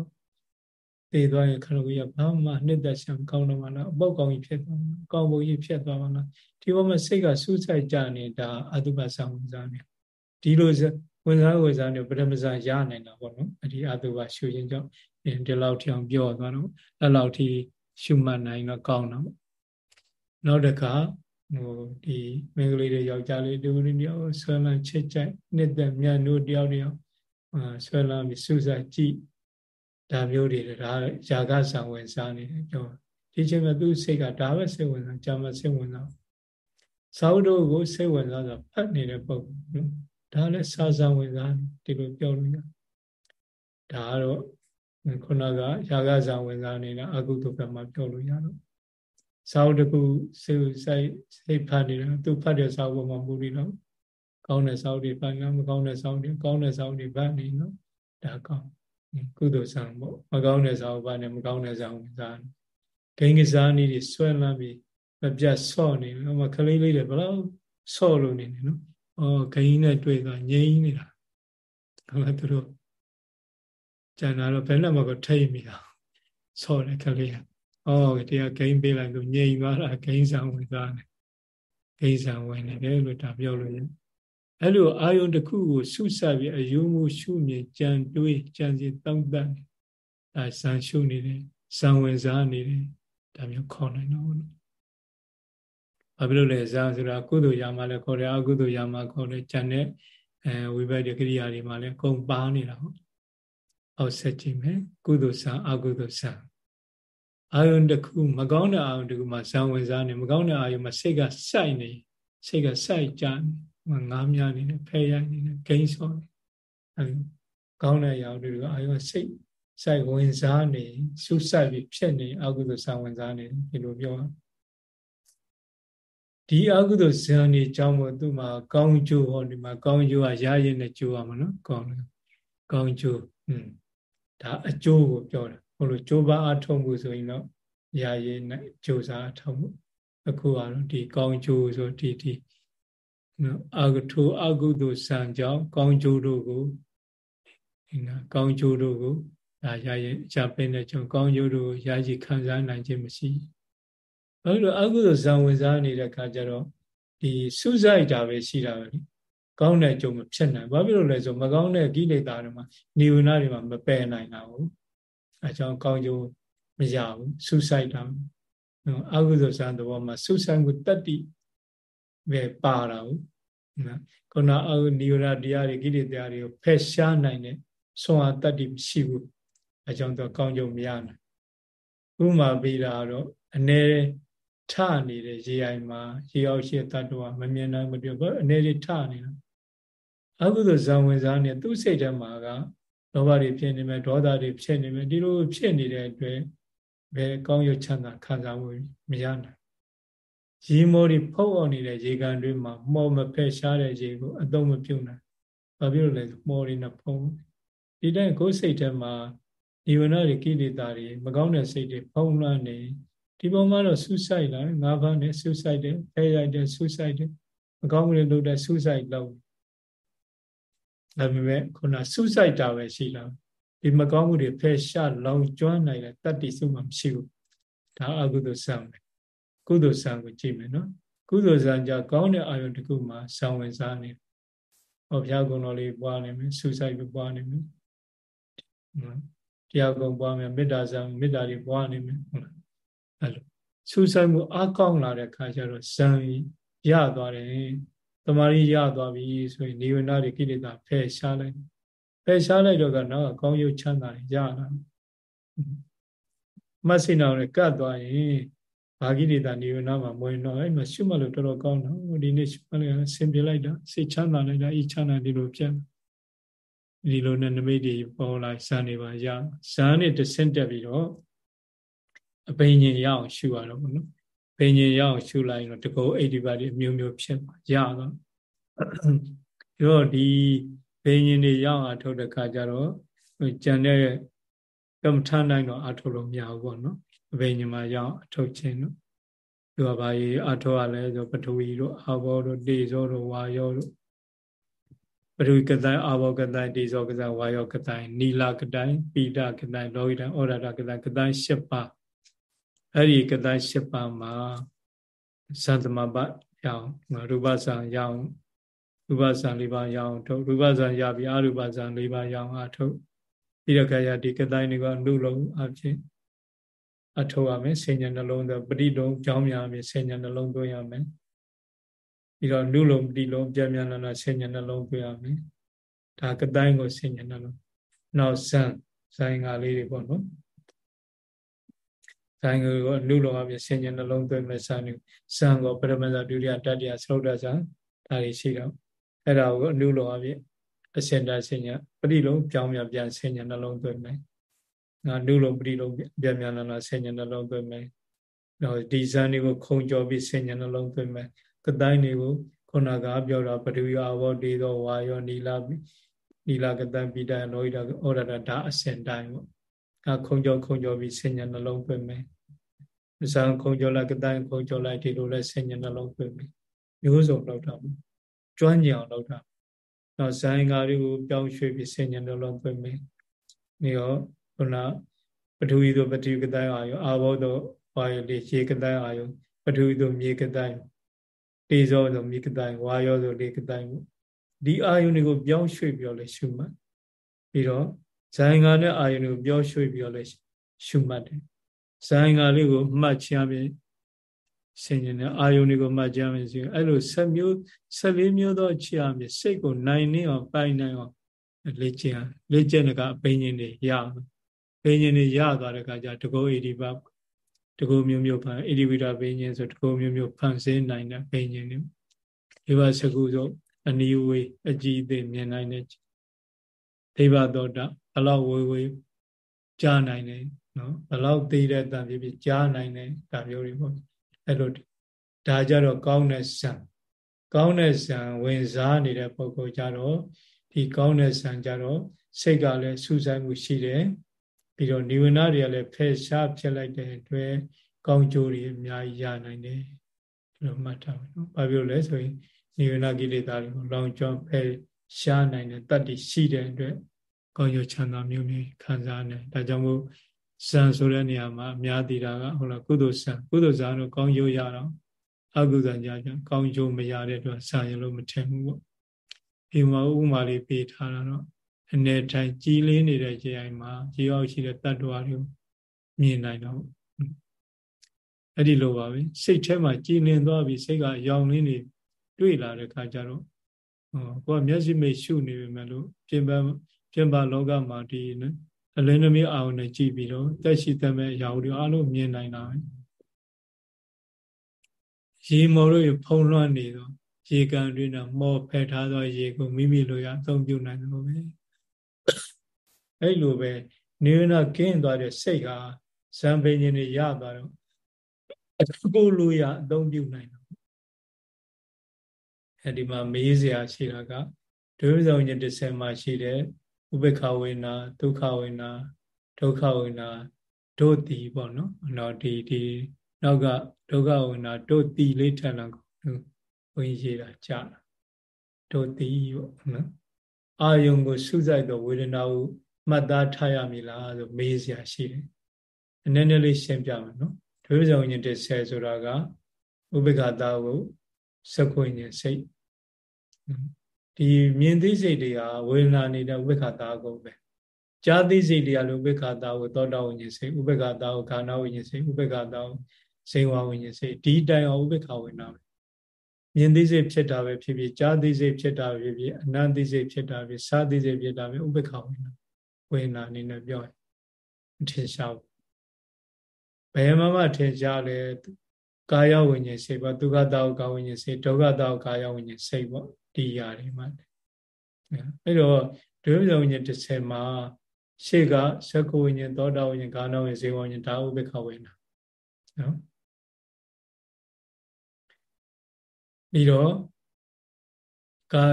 သိသွားရင်ခဏကြီးကဘာမှနှစ်သက်ရှံကောင်းတော့မှလားအပေါက်ကောင်းကြီးဖြစ်သွားမှာကောင်းပုံကြီးဖြစ်သွားမှာလားဒီဘက်မှာစိတ်ကစူးစိုက်ကြနေတာအတုပဆံဝင်စားနေဒီလိုဝင်စားဝင်စားနေပထမစားရနိုင်တာပေါ့နော်အဒီအတုပရှုရင်ကြောင့်ဒီလောက်ထအောင်ပြောသွားတော့အဲ့လောက်ထိရှုမှတ်နိုင်တော့ကောင်းတော့နောက်တစ်ခါ ဟိုဒီမင်္ဂလိတွေယောက်ျားလေးတူတူတယောက်ဆွဲလန်းချစ်ကြိုက်နှစ်သက်မြတ်တို့တယောက်တယောက်အာဆွဲလန်းပြီးစူးစိုက်ကြည့်ဒါမျိုးတွေဒါຢာကဆံဝင်စားနေတယ်ပြောဒီချိန်မှာသူ့စိတ်ကဒါပဲစိတ်ဝင်စားကြာမစိတ်ဝင်စားသာဝတ္ထုကိုစိတ်ဝင်စားဆိုဖတ်နေတဲ့ပုံနော်ဒါလည်းစာစာဝင်စားဒီလိုပြောလို့ရဒါကတော့ခုနကຢာကဆံဝင်စားနေတာအကုသိုလ်ဘက်မှာပြောလို့ရတော့ စာအုပ်တစ်ခုစိတ်စိုက်စိတ်ဖတ်နေတာသူဖတ်တဲ့စာအုပ်ပေါ်မှာမူတည်တော့ကောင်းတဲ့စာအုပ်တွေဖတ်နေမကောင်းတဲ့စာအုပ်တွေကောင်းတဲ့စာအုပ်တွေဖတ်နေနော်ဒါကောင်းကုသိုလ်ဆောင်ပေါ့မကောင်းတဲ့စာအုပ်ဖတ်နေမကောင်းတဲ့စာအုပ်စားဂိမ်းကစားနည်းတွေဆွဲလန်းပြီးမပြတ်ဆော့နေတယ်ဟိုကလေးလေးတွေဘလို့ဆော့လို့နေနေနော်အော်ဂိမ်းနဲ့တွေ့တာငြိမ်းနေတာဟုတ်လားသူတို့ကျန်တာတော့ဘယ်နဲ့မှကိုထိတ်မိတာဆော့တယ်ကလေးက ဩတရားဂိမ်းပေးလိုက်လို့ငြိမ်သွားတာဂိမ်းဆံဝင်သွားတယ်ဂိမ်းဆံဝင်နေတယ်လို့ဒါပြောလို့ရတယ်အဲ့လိုအာယုန်တစ်ခုကိုဆုဆက်ပြီးအယုံမှုရှုမြင်ကြံတွေးကြံစီတောင်းတအဲဇံရှုနေတယ်ဇံဝင်စားနေတယ်ဒါမျိုးခေါ်နိုင်တော့ဘူးဘာဖြစ်လို့လဲဇာဆိုတာကုသိုလ်ရာမှာလည်းခေါ်တယ်အကုသိုလ်ရာမှာခေါ်တယ်ကြံတဲ့အဲဝိဘတ်ကိရိယာတွေမှာလည်းကုန်ပါနေတာဟုတ်အောက်ဆက်ကြည့်မယ်ကုသိုလ်ဆံအကုသိုလ်ဆံ အာယုန်တစ်ခုမကောင်းတဲ့အာယုန်တစ်ခုမှာဇံဝင်စားနေမကောင်းတဲ့အာယုန်မှာစိတ်ကစိုက်နေစိတ်ကစိုက်ကြနေငားများနေတယ်ဖဲရိုက်နေတယ်ဂိမ်းဆော်နေအဲကောင်းတဲ့ရောက်တွေကအာယောစိတ်စိုက်ဝင်စားနေဆုစိုက်ပြီးဖြစ်နေအကုသိုလ်ဆံဝင်စားနေဒီလိုပြောဒီအကုသိုလ်ဇံနေကြောင်းမို့သူ့မှာကောင်းကျိုးဟောဒီမှာကောင်းကျိုးကရရင်နဲ့ကျိုးရမှာနော်ကောင်းတယ်ကောင်းကျိုးอืมဒါအကျိုးကိုပြောတာ ဟိုလိုကျိုးပါအထုံးမှုဆိုရင်တော့ရရင်နဲ့ကျိုးစားအထုံးမှုအခုကတော့ဒီကောင်းကျိုးဆိုဒီဒီနော်အာဂထုအကုသိုလ်ဇံကြောင့်ကောင်းကျိုးတို့ကိုဒီနာကောင်းကျိုးတို့ကိုဒါရရင်အချပင်းတဲ့ကြောင့်ကောင်းကျိုးတို့ရရှိခံစားနိုင်ခြင်းမရှိဘူးဘာလို့အကုသိုလ်ဇံဝင်စားနေတဲ့ခါကျတော့ဒီစုစိုက်တာပဲရှိတာပဲကောင်းတဲ့ကြုံမဖြစ်နိုင်ဘာဖြစ်လို့လဲဆိုမကောင်းတဲ့ကိလေသာတွေမှာနိဝရဏတွေမှာမပယ်နိုင်တာဘူး အဲကြောင့်ကောင်းကျိုးမရဘူးစုစိုက်တာနော်အကုသိုလ်ဇံသဘောမှာစုစိုက်မှုတတ္တိပဲပါတာဘူးနော်ခုနအနိဝရတရားတွေကိလေသာတွေကိုဖယ်ရှားနိုင်တဲ့ဆွမ်းအားတတ္တိမရှိဘူးအဲကြောင့်တော့ကောင်းကျိုးမရနိုင်ဥမာပေးတာတော့အနေထနေတဲ့ရေအိုင်မှာရေအောက်ရှိတ attva မမြင်နိုင်မတွေ့ဘူးအနေတွေထနေတာအကုသိုလ်ဇံဝင်စားနေသူ့စိတ်ထဲမှာက လောဘတွေဖြစ်နေမယ်ဒေါသတွေဖြစ်နေမယ်ဒီလိုဖြစ်နေတဲ့အတွက်ဘယ်ကောင်းရချမ်းသာခံစားမှုမရနိုင်ရေမောတွေဖုတ်အောင်နေတဲ့ရေကန်တွေမှာမော်မဖက်ရှားတဲ့ရေကိုအသုံးမပြုနိုင်ဘာဖြစ်လို့လဲဆိုမော်တွေနဲ့ဖုံးဒီတိုင်းကိုယ်စိတ်ထဲမှာဒီဝနာတွေကိလေသာတွေမကောင်းတဲ့စိတ်တွေဖုံးလွှမ်းနေဒီပုံမှာတော့ဆူဆိုက်လာငါးပါးနဲ့ဆူဆိုက်တယ်ဖဲရိုက်တယ်ဆူဆိုက်တယ်မကောင်းမှုတွေလုပ်တဲ့ဆူဆိုက်လုပ် ဒါပေမဲ့ခုနဆူဆိုက်တာပဲရှိလာဒီမကောင်းမှုတွေဖယ်ရှားလောင်ကျွမ်းနိုင်တဲ့တတ္တိစုမှမရှိဘူးဒါအကုသိုလ်ဆံပဲကုသိုလ်ဆံကိုကြည့်မယ်နော် ကုသိုလ်ဆံကြကောင်းတဲ့အာယုန်တစ်ခုမှာဆံဝင်စားနေဟောဘုရားကုံတော်လေးပွားနေမယ်ဆူဆိုက်ပြီးပွားနေမယ်တရားကုံပွားမယ်မေတ္တာဆံမေတ္တာတွေပွားနေမယ်ဟုတ်လားအဲ့လိုဆူဆိုင်မှုအကောင်းလာတဲ့ခါကျတော့ဇံရသွားတယ် တမာရီရသွားပြီဆိုရင်နိဝရဏတွေကိလေသာဖယ်ရှားလိုက်ဖယ်ရှားလိုက်တော့ကနောက်ကကောင်းရုပ်ချမ်းသာရလာမဆိနာနဲ့ကတ်သွားရင်ဘာကိလေသာနိဝရဏမှာမဝင်တော့အဲ့မှာရှုမှတ်လို့တော်တော်ကောင်းတော့ဒီနေ့ရှုမှတ်လိုက်ဆင်ပြေလိုက်တာစိတ်ချမ်းသာလိုက်တာဤချမ်းသာဒီလိုပြန်ဒီလိုနဲ့နမိတ်တွေပေါ်လာဇာနေပါရဇာနဲ့တဆင့်တက်ပြီးတော့အပိညင်ရအောင်ရှုရတော့ဘုနော် ပိညင်ရအောင်ရှုလိုက်ရင်တော့တကောအိဒီပါတွေအမျိုးမျိုးဖြစ်မှာရတော့ဒီတော့ဒီပိညင်တွေရအောင်အထုတ်တဲ့ခါကျတော့ကြံတဲ့ကမ္မထာနိုင်တော့အထုတ်လို့မရဘူးပေါ့နော်အပိညင်မှာရအောင်အထုတ်ခြင်းတော့သူကဘာကြီးအထုတ်ရလဲဆိုပထဝီတို့အာဘောတို့တေဇောတို့ဝါယောတို့ပထဝီကတိုင်းအာဘောကတိုင်းတေဇောကတိုင်းဝါယောကတိုင်းနီလာကတိုင်းပိဒကတိုင်းလောဟိတံဩရဒကတိုင်းကတိုင်း၈ပါး အဲ့ဒီကတ၈ပါးမှာသံသမပရအောင်ရူပဇံရအောင်ရူပဇံ၄ပါးရအောင်ထုတ်ရူပဇံရပြီးအရူပဇံ၄ပါးရအောင်အထုတ်ပြီးတော့ခရဒီကတိုင်းတွေကအနုလုံးအဖြစ်အထုတ်ရမယ်ဆင်ညာနှလုံးသွင်းပဋိလုံးကြောင်းများပြီးဆင်ညာနှလုံးသွင်းရမယ်ပြီးတော့နုလုံးပဋိလုံးပြမြန်လာဆင်ညာနှလုံးသွင်းရမယ်ဒါကတိုင်းကိုဆင်ညာနှလုံးနောက်ဇံဇိုင်ငါလေးတွေပေါ့နော် ဇိုင်းကိုအနုလောအပြင်ဆင်ញနှလုံးသွင်းမဲ့ဇာန်ကိုဇံကိုပရမဇာဒုတိယတတိယသုဒ္ဓဇာဒါတွေရှိတော့အဲ့ဒါကိုအနုလောအပြင်အစင်တဆင်ញပရိလုံးပြောင်းပြန်ပြန်ဆင်ញနှလုံးသွင်းမယ်ငါနုလုံးပရိလုံးပြန်ပြန်လာလာဆင်ញနှလုံးသွင်းမယ်တော့ဒီဇာန်တွေကိုခုံကြော်ပြီးဆင်ញနှလုံးသွင်းမယ်ကတိုင်းတွေကိုခုနကပြောတာပထဝီအဘောတေသောဝါယောနီလာနီလာကတံပိတံလောဟိတဩရဒဒါအစင်တိုင်းပေါ့အဲခုံကြော်ခုံကြော်ပြီးဆင်ញနှလုံးသွင်းမယ် ဇံခုံကြောလိုက်ကတိုင်းခုံကြောလိုက်ဒီလိုလဲဆင်ញနှလုံးသွင်းပြီးမျိုးစုံလောက်တာကျွမ်းကျင်အောင်လောက်တာနောက်ဇိုင်းကားတွေကိုပြောင်းရွှေ့ပြီးဆင်ញနှလုံးသွင်းပြီးနေရောခုနပထဝီတို့ပထဝီကတိုင်းအာယောအာဘောတို့ဝါယောလေးရေကတိုင်းအာယောပထဝီတို့မြေကတိုင်းတေဇောတို့မြေကတိုင်းဝါယောတို့လေကတိုင်းဒီအာယုန်တွေကိုပြောင်းရွှေ့ပြီးတော့လဲရှုမှတ်ပြီးတော့ဇိုင်းကားနဲ့အာယုန်တွေကိုပြောင်းရွှေ့ပြီးတော့လဲရှုမှတ်တယ် ဇိုင်းကားလေးကိုမှတ်ချရပြီဆင်ញင်တဲ့အာယုန်တွေကိုမှတ်ကြမယ်ဆိုအဲ့လိုဆက်မျိုးဆက်လေးမျိုးသောချရမယ်စိတ်ကိုနိုင်နေအောင်ပိုင်နိုင်အောင်လေ့ကျင့်လေ့ကျင့်တဲ့ကအပိဉ္ဉ်တွေရအောင်ပိဉ္ဉ်တွေရသွားတဲ့အခါကျတကောဣတိပတကောမျိုးမျိုးဖန်ဣတိဝိဒပိဉ္ဉ်ဆိုတကောမျိုးမျိုးဖန်ဆင်းနိုင်တဲ့ပိဉ္ဉ်တွေဒေဝစကုဆိုအနီဝေးအကြည့်အသေးမြင်နိုင်တဲ့ဒေဝသောတာဘလောက်ဝေးဝေးကြားနိုင်တယ် နော်ဘလောက်သေးတဲ့တန်ဖြစ်ဖြစ်ကြားနိုင်တယ်ဒါမျိုးတွေပေါ့အဲ့လိုဒါကြတော့ကောင်းတဲ့ဇံကောင်းတဲ့ဇံဝင်စားနေတဲ့ပုဂ္ဂိုလ်ကြတော့ဒီကောင်းတဲ့ဇံကြတော့စိတ်ကလည်းစူးစိုက်မှုရှိတယ်ပြီးတော့နိဝရဏတွေကလည်းဖယ်ရှားဖြစ်လိုက်တဲ့အတွက်ကောင်းကျိုးတွေအများကြီးရနိုင်တယ်ဒီလိုမှတ်ထားမယ်နော်။ဘာဖြစ်လို့လဲဆိုရင်နိဝရဏကိလေသာတွေကိုလောင်ကျွမ်းဖယ်ရှားနိုင်တဲ့တတ္တိရှိတဲ့အတွက်ကောင်းကျိုးချမ်းသာမျိုးတွေခံစားနိုင်ဒါကြောင့်မို့ ဇံဆိုတဲ့နေရာမှာအများသိတာကဟုတ်လားကုသိုလ်ဇံကုသိုလ်ဇံတော့ကောင်းကျိုးရတော့အကုသိုလ်ဇံကြကောင်းကျိုးမရတဲ့အတွက်ဇံရလို့မထင်ဘူးပေါ့ဒီမှာဥပမာလေးပေးထားတာတော့အနေထိုင်ကြည်လင်းနေတဲ့ကြိမ်မှာကြည်ရောက်ရှိတဲ့တ attva တွေကိုမြင်နိုင်တော့အဲ့ဒီလိုပါပဲစိတ်ထဲမှာကြည်လင်သွားပြီစိတ်ကရောင်လင်းနေတွေ့လာတဲ့ခါကျတော့ဟောကိုကမျက်စိမိတ်ရှုနေပြီမဲ့လို့ပြင်ပပြင်ပလောကမှာဒီ အလင်းသမီးအောင်နဲ့ကြည်ပြီးတော့တက်ရှိတဲ့မဲ့အရာတွေအလုံးမြင်နိုင်တာပဲရေမော်တို့ဖုံလွှမ်းနေတော့ရေကန်တွင်တော့မော်ဖယ်ထားသောရေကိုမိမိလိုရအသုံးပြုနိုင်တယ်လို့ပဲအဲ့လိုပဲနေနာကင်းသွားတဲ့စိတ်ဟာဇံပင်ရှင်တွေရသွားတော့ကိုလိုရအသုံးပြုနိုင်တယ်အဲ့ဒီမှာမေးစရာရှိတာကဒုဝိဇ္ဇဝိညာဉ်30မှာရှိတဲ့ ဥပေက္ခဝေနာဒုက္ခဝေနာဒုက္ခဝေနာတို့တီပေါ့နော်နော်ဒီဒီနောက်ကဒုက္ခဝေနာတို့တီလေးထပ်လာဝင်ရတာကြာတာတို့တီပေါ့နော်အာယုံကိုစုစိုက်တော့ဝေဒနာကိုမှတ်သားထားရမည်လားဆိုမေးစရာရှိတယ်အနည်းနည်းလေးရှင်းပြမယ်နော်ဒုဝိဇ္ဇဝိညာဉ်30ဆိုတာကဥပေက္ခတာကိုစကွဉ္ဉ္စိတ် ဒီမြင်သိစိတ်တွေကဝေဒနာနေတဲ့ဥပ္ပခာတာကိုပဲကြားသိစိတ်တွေကလည်းဥပ္ပခာတာကိုသောတာဝိညာဉ်စိတ်ဥပ္ပခာတာကိုခန္ဓာဝိညာဉ်စိတ်ဥပ္ပခာတာကိုစေဝဝိညာဉ်စိတ်ဒီတိုင်အောင်ဥပ္ပခာဝေဒနာပဲမြင်သိစိတ်ဖြစ်တာပဲဖြစ်ဖြစ်ကြားသိစိတ်ဖြစ်တာပဲဖြစ်ဖြစ်အနန္သိစိတ်ဖြစ်တာပဲစားသိစိတ်ဖြစ်တာပဲဥပ္ပခာဝေဒနာဝေဒနာအနေနဲ့ပြောရင်ထင်ရှားဘူးဘယ်မှာမှထင်ရှားလဲ ကာယဝိညာဉ်စိတ်ပေါ့ဒုက္ခတာကိုကာဝိညာဉ်စိတ်ဒုက္ခတာကိုကာယဝိညာဉ်စိတ်ပေါ့ဒီຢာတွေမှာအဲ့တော့ဒုဝိဇ္ဇဝိညာဉ်30မှာရှေ့ကသက္ကဝိညာဉ်သောတာဝိညာဉ်ကာနဝိညာဉ်ဇေဝဝိညာဉ်ဒါဥပိ္ပခဝိညာဉ်နော်ပြီးတော့ကာ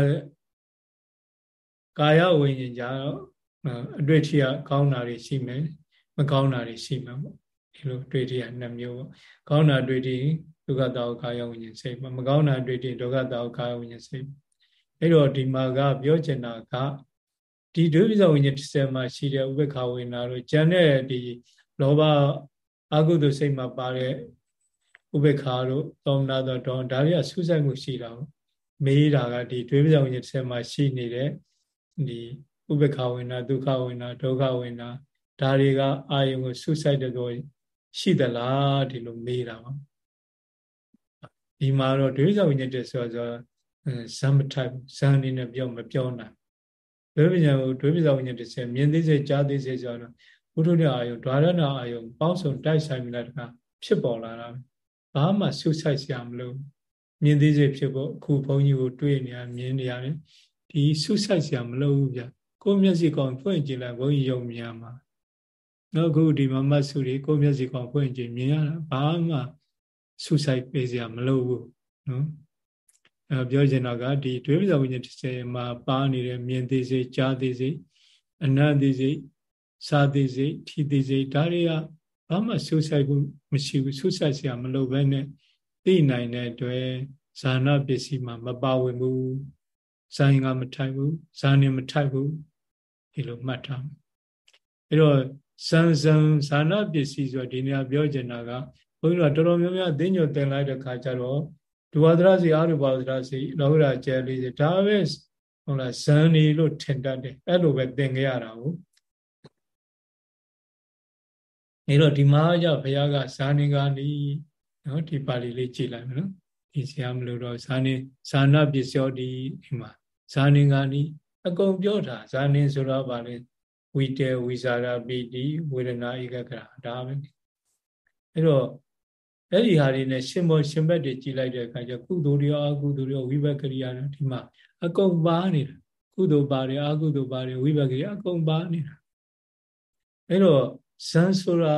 ကာယဝိညာဉ်ကြတော့အတွေ့အထိကကောင်းတာတွေရှိမယ်မကောင်းတာတွေရှိမှာပေါ့ ဒီလိုအတွေ့အထိကနှစ်မျိုးပေါ့ကောင်းတာအတွေ့အထိဒုက္ခတောကာယဝိညာဉ်စိတ်မကောင်းတာအတွေ့အထိဒုက္ခတောကာယဝိညာဉ်စိတ်အဲ့တော့ဒီမှာကပြောချင်တာကဒီဒုပိဇဝိညာဉ်30မှာရှိတဲ့ဥပ္ပခာဝိညာဉ်တို့ကျန်တဲ့ဒီလောဘအကုသိုလ်စိတ်မှာပါတဲ့ဥပ္ပခာတို့သောမနာသောတောဒါတွေကဆူးစိုက်မှုရှိတာပေါ့မေးတာကဒီဒုပိဇဝိညာဉ်30မှာရှိနေတဲ့ဒီဥပ္ပခာဝိညာဉ်ဒုက္ခဝိညာဉ်ဒုက္ခဝိညာဉ်ဒါတွေကအာယုံကိုဆူးစိုက်တဲ့တော့ ရှိသလားဒီလိုမေးတာပါဒီမှာတော့ဒုပိဇဝိညာဉ်30ဆိုတော့ဇံမထိုက်ဇံအနေနဲ့ပြောမပြောနိုင်ဒွေပညာကိုဒွေပဇာဝိညာဉ်တစ်ချက်မြင်သိစေကြားသိစေဆိုတော့ဘုထုရအာယုဒွါရဏအာယုပေါင်းစုံတိုက်ဆိုင်မိလာတကဖြစ်ပေါ်လာတာဘာမှဆုဆိုင်စရာမလိုမြင်သိစေဖြစ်ဖို့အခုဘုန်းကြီးကိုတွေ့နေရမြင်နေရတယ်ဒီဆုဆိုင်စရာမလိုဘူးဗျကိုမျက်စိကောင်ဖွင့်ကြည့်လိုက်ဘုန်းကြီးယုံမြင်မှာ နောက်ခုဒီမမတ်စုတွေကိုမျက်စိကောင်ဖွင့်ကြည့်မြင်ရတာဘာမှဆုဆိုင်ပေးစရာမလိုဘူးနော်အဲပြောချင်တာကဒီဒွေပဇဝိညာဉ်30မှာပါနေတဲ့မြင်သိစိတ်ကြားသိစိတ်အနတ်သိစိတ်စားသိစိတ်ထိသိစိတ်ဒါတွေကဘာမှဆူဆိုင်ဘူးမရှိဘူးဆူဆိုင်စရာမလိုပဲနဲ့သိနိုင်တဲ့အတွက်ဇာနာပစ္စည်းမှာမပါဝင်ဘူးဇာရင်ကမထိုက်ဘူးဇာနေမထိုက်ဘူးဒီလိုမှတ်ထားအဲ့တော့ ဇန်ဇန်ဇာနာပစ္စည်းဆိုဒီနေရာပြောချင်တာကဘုန်းကြီးတို့တော်တော်များများသိညိုတင်လိုက်တဲ့ခါကျတော့ဒုဝဒရစီအာရုပဝဒရစီလောကရာကျဲလေးစီဒါပဲဟုတ်လားဇန်နေလို့ထင်တတ်တယ်အဲ့လိုပဲသင်ခဲ့ရတာဟုတ်အဲတော့ဒီမှာကြဘုရားကဇာနေကာနီနော်ဒီပါဠိလေးကြည့်လိုက်မယ်နော်ဒီဆရာမလို့တော့ဇာနေဇာနာပစ္စယောဒီဒီမှာဇာနေကာနီအကုန်ပြောတာဇာနေဆိုတော့ဗာလေ ဝိတေဝိဇာရပိတိဝေဒနာဧကကရာဒါပဲအဲ့တော့အဲ့ဒီဟာတွေနဲ့ရှင်မောရှင်ဘက်တွေကြည်လိုက်တဲ့အခါကျကုသိုလ်တွေရောအကုသိုလ်တွေရောဝိဘက်ကရိယာတွေဒီမှာအကုန်ပါနေတာကုသိုလ်ပါတယ်အကုသိုလ်ပါတယ်ဝိဘက်ကရိယာအကုန်ပါနေတာအဲ့တော့ဇန်ဆိုတာ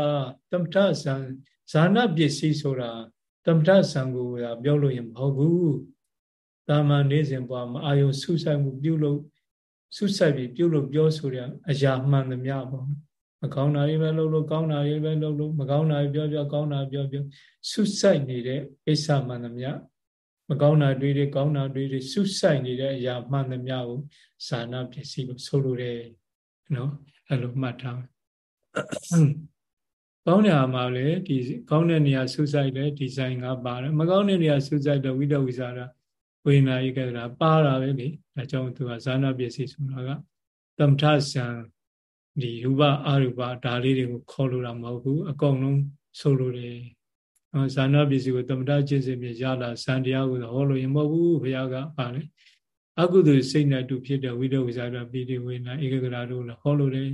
တမ္ပထဇန်ဇာနာပစ္စည်းဆိုတာတမ္ပထဇန်ကိုပြောလို့ရင်မဟုတ်ဘူးတာမန်နေစဉ်ပွားမှာအာယုဆုဆိုင်မှုပြုလို့ ဆုဆိုင်ပြီးပြုလို့ပြောဆိုတဲ့အရာမှန်သမျှပေါ့မကောင်းတာတွေပဲလုပ်လို့ကောင်းတာတွေပဲလုပ်လို့မကောင်းတာတွေပြောပြောကောင်းတာပြောပြောဆုဆိုင်နေတဲ့အိဆာမှန်သမျှမကောင်းတာတွေတွေကောင်းတာတွေတွေဆုဆိုင်နေတဲ့အရာမှန်သမျှကိုဇာနာပစ္စည်းလို့ဆိုလိုတယ်နော်အဲ့လိုမှတ်ထားကောင်းတဲ့အာမှာလေဒီကောင်းတဲ့နေရာဆုဆိုင်တဲ့ဒီဇိုင်းကပါတယ်မကောင်းတဲ့နေရာဆုဆိုင်တဲ့ဝိတဝိဇာရ ဝိညာယိကတာပါတာပဲလေဒါကြောင့်သူကဇာနာပစ္စည်းဆိုတာကသမထဇံဒီရူပအရူပဒါလေးတွေကိုခေါ်လို့တာမဟုတ်ဘူးအကုန်လုံးဆိုလိုတယ်ဇာနာပစ္စည်းကိုသမထကျင့်စဉ်ပြရလာဇန်တရားကိုဟောလို့ရင်မဟုတ်ဘူးဘုရားကပါလေအကုသိုလ်စိတ်နဲ့တူဖြစ်တဲ့ဝိတဝိဇာရပိတိဝိညာဧကဂရာတို့လည်းဟောလို့တယ်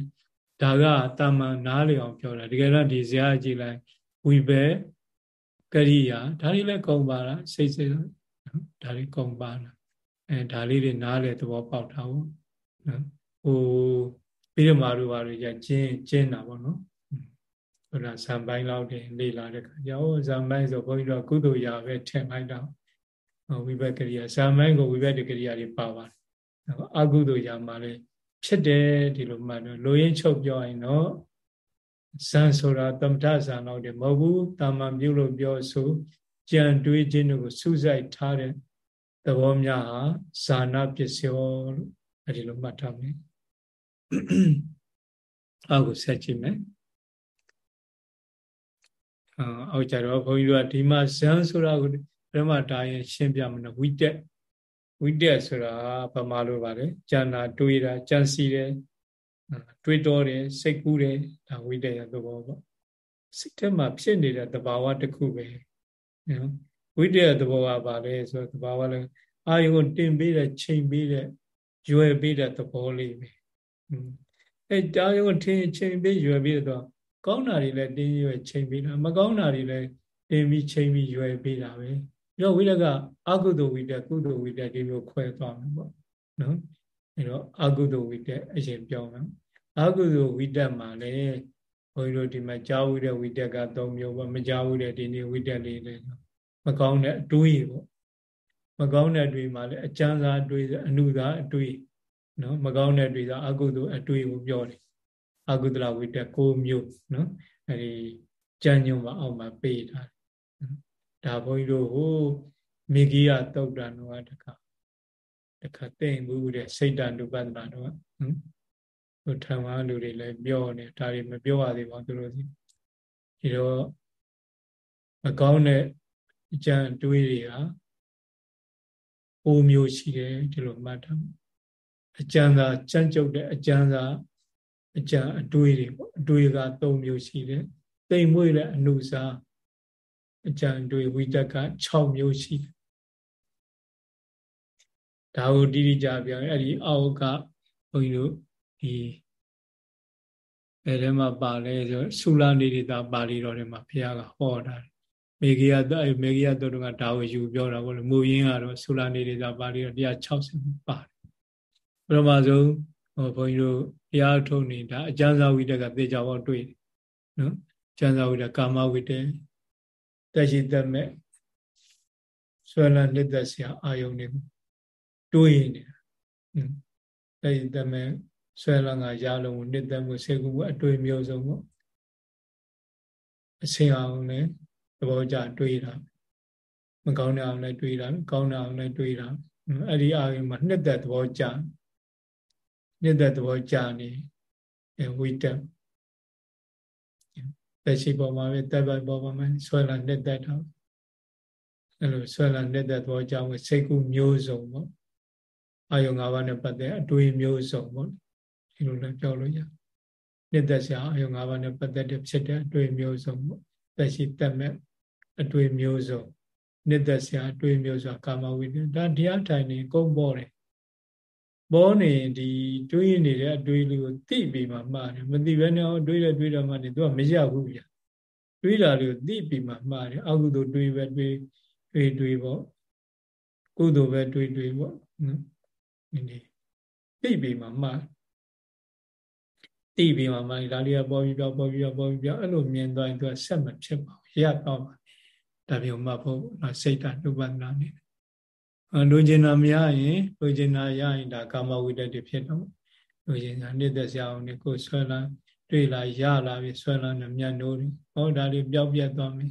ဒါကတာမန်နားလေအောင်ပြောတာတကယ်တော့ဒီဇာကြည့်လိုက်ဝိဘေကရိယာဒါတွေလည်းကုန်ပါလားစိတ်စိတ် ဒါတွေကုန်ပါလားအဲဒါလေးတွေနားလေသဘောပေါက်တာဟုတ်နော်ဟိုပြီးတော့မာတို့ဘာတွေကြကျင်းကျင်းတာပေါ့နော်ဟိုဒါဇံပိုင်းလောက်တင်လေ့လာတဲ့ခါကျတော့ဇံပိုင်းဆိုဘုန်းကြီးတို့ကုသိုလ်ရာပဲထင်လိုက်တော့ဝိဘက်ကရိယာဇံပိုင်းကိုဝိဘက်ကရိယာတွေပါပါတယ်အကုသိုလ်ရာမှာလည်းဖြစ်တယ်ဒီလိုမှတ်တော့လိုရင်းချုပ်ပြောရင်တော့ဇန်ဆိုတာတမ္ပထဇန်တော့တယ်မဟုတ်ဘူးတာမန်ပြုလို့ပြောဆို ကြံတွေးခြင်းတို့ကိုစူးစိုက်ထားတဲ့သဘောများဟာဇာနာပစ္စယောလို့အဲဒီလိုမှတ်ထားမယ်အောက်ကိုဆက်ကြည့်မယ်အောက်ကြတော့ဘုန်းကြီးတို့ကဒီမှာဇန်ဆိုတာကိုပထမတာရင်ရှင်းပြမလို့ဝိတက်ဝိတက်ဆိုတာဗမာလိုပါလေဉာဏ်တွေးတာကြံစီတယ်တွေးတော်တယ်စိတ်ကူးတယ်ဒါဝိတက်ရဲ့သဘောပေါ့စိတ်ထဲမှာဖြစ်နေတဲ့သဘာဝတစ်ခုပဲ နော်ဝိတက်ရဲ့သဘောကဘာလဲဆိုတော့သဘာဝလည်းအာယုံတင်ပေးတဲ့ချိန်ပေးတဲ့ရွယ်ပေးတဲ့သဘောလေးပဲအဲတာယုံထင်ချိန်ပေးရွယ်ပေးတော့ကောင်းတာတွေလည်းတင်းရွယ်ချိန်ပေးတာမကောင်းတာတွေလည်းတင်းပြီးချိန်ပြီးရွယ်ပေးတာပဲတော့ဝိတကအကုသိုလ်ဝိတကုသိုလ်ဝိတဒီလိုခွဲသွားမှာပေါ့နော်အဲတော့အကုသိုလ်ဝိတအရင်ပြောမယ်အကုသိုလ်ဝိတမှာလည်း ဘုန်းကြီးတို့ဒီမှာကြားဝိတဲ့ဝိတက၃မျိုးပေါ့မကြားဝိတဲ့ဒီနေ့ဝိတလေးလည်းမကောင်းတဲ့အတွေးပေါ့မကောင်းတဲ့အတွေးမှာလည်းအကျမ်းစာအတွေးအနုသာအတွေးနော်မကောင်းတဲ့အတွေးသာအကုသိုလ်အတွေးကိုပြောတယ်အကုသလဝိတ၉မျိုးနော်အဲဒီကြံညုံမှာအောက်မှာပေးထားတယ်ဒါဘုန်းကြီးတို့ဟိုမေဂိယတုတ်တန်တော့တခါတခါသိမ့်မှုတဲ့စိတ်တ ानु ပဒနာတော့ ဟမ်ဟိုထံဝါလူတွေလည်းပြောနေဒါတွေမပြောရသေးပါဘူးသူတို့စီဒီတော့အကောင်းတဲ့အကြံတွေးတွေဟာအိုးမျိုးရှိတယ်ဒီလိုမှတ်ထားအကြံသာကြမ်းကြုတ်တဲ့အကြံသာအကြံအတွေးတွေပေါ့အတွေးက၃မျိုးရှိတယ်တိမ်မွေ့တဲ့အနုစားအကြံတွေဝိတက်က6မျိုးရှိတယ်ဒါကိုတိတိကျပြောရင်အဲ့ဒီအောက်ကဘုန်းကြီးတို့ ဒီအဲဒီမှာပါလဲဆိုဆူလာနေတိတာပါဠိတော်ထဲမှာဘုရားကဟောတာမေဂိယတမေဂိယတုတ်ကဒါကိုယူပြောတာပေါ့လေမူရင်းကတော့ဆူလာနေတိတာပါဠိတော်160ပါတယ်ပထမဆုံးဟောဘုန်းကြီးတို့တရားထုတ်နေတာအကျဉ်းစာဝိတက်ကသေချာပေါ့တွေ့တယ်နော်ကျမ်းစာဝိတ္တကာမဝိတ္တတက်ရှိတက်မဲ့ဆွဲလန်းနှစ်သက်စရာအာယုန်တွေကိုတွေးနေတာတက်ရှိတက်မဲ့ ဆွဲလန်းကရလုံးကိုနှစ်သက်မှုစေကူမှုအတွေ့မျိုးစုံပေါ့အစင်အောင်လည်းသဘောကျတွေးတာမကောင်းတဲ့အောင်လည်းတွေးတာကောင်းတဲ့အောင်လည်းတွေးတာအဲ့ဒီအာယုန်မှာနှစ်သက်သဘောကျနှစ်သက်သဘောကျနေဝိတ္တသက်ရှိပေါ်မှာပဲတက်ပိုက်ပေါ်မှာဆွဲလာနှစ်သက်တော့အဲလိုဆွဲလာနှစ်သက်သောကြောင့်စိတ်ကူးမျိုးစုံပေါ့အာယုံ၅ပါးနဲ့ပတ်သက်အတွေးမျိုးစုံပေါ့ ဒီလိုလည်းပြောလို့ရနှစ်သက်စရာအာယုံ၅ပါးနဲ့ပတ်သက်တဲ့ဖြစ်တဲ့အတွေးမျိုးစုံပေါ့သက်ရှိတက်မဲ့အတွေးမျိုးစုံနှစ်သက်စရာအတွေးမျိုးစုံကာမဝိတ္တဒါတရားထိုင်နေကုန်ပေါ်တယ်ပေါ်နေဒီတွေးနေတဲ့အတွေးလေးကိုသိပြီးမှမှားတယ်မသိဘဲနဲ့တွေးတဲ့တွေးတော့မှနေသူကမရဘူးဗျတွေးတာတွေကိုသိပြီးမှမှားတယ်အကုသိုလ်တွေးပဲတွေးတွေးတွေးပေါ့ကုသိုလ်ပဲတွေးတွေးပေါ့နော်ဒီနေ့သိပြီးမှမှား သိပြီးမှမှားဒါလေးကပေါ်ပြီးပြောပေါ်ပြီးပြောပေါ်ပြီးပြောအဲ့လိုမြင်သွားရင်သူကဆက်မဖြစ်ပါဘူးရတော့ပါဒါမျိုးမှဖို့စိတ်တနုပန္နာနေလိုချင်တာမရရင်လိုချင်တာရရင်ဒါကာမဝိတ္တတွေဖြစ်တော့လိုချင်တာနှစ်သက်စရာအောင်ဒီကိုဆွဲလာတွေ့လာရလာပြီဆွဲလာနေမြတ်နိုးတယ်ဟောဒါတွေပျောက်ပြတ်သွားပြီ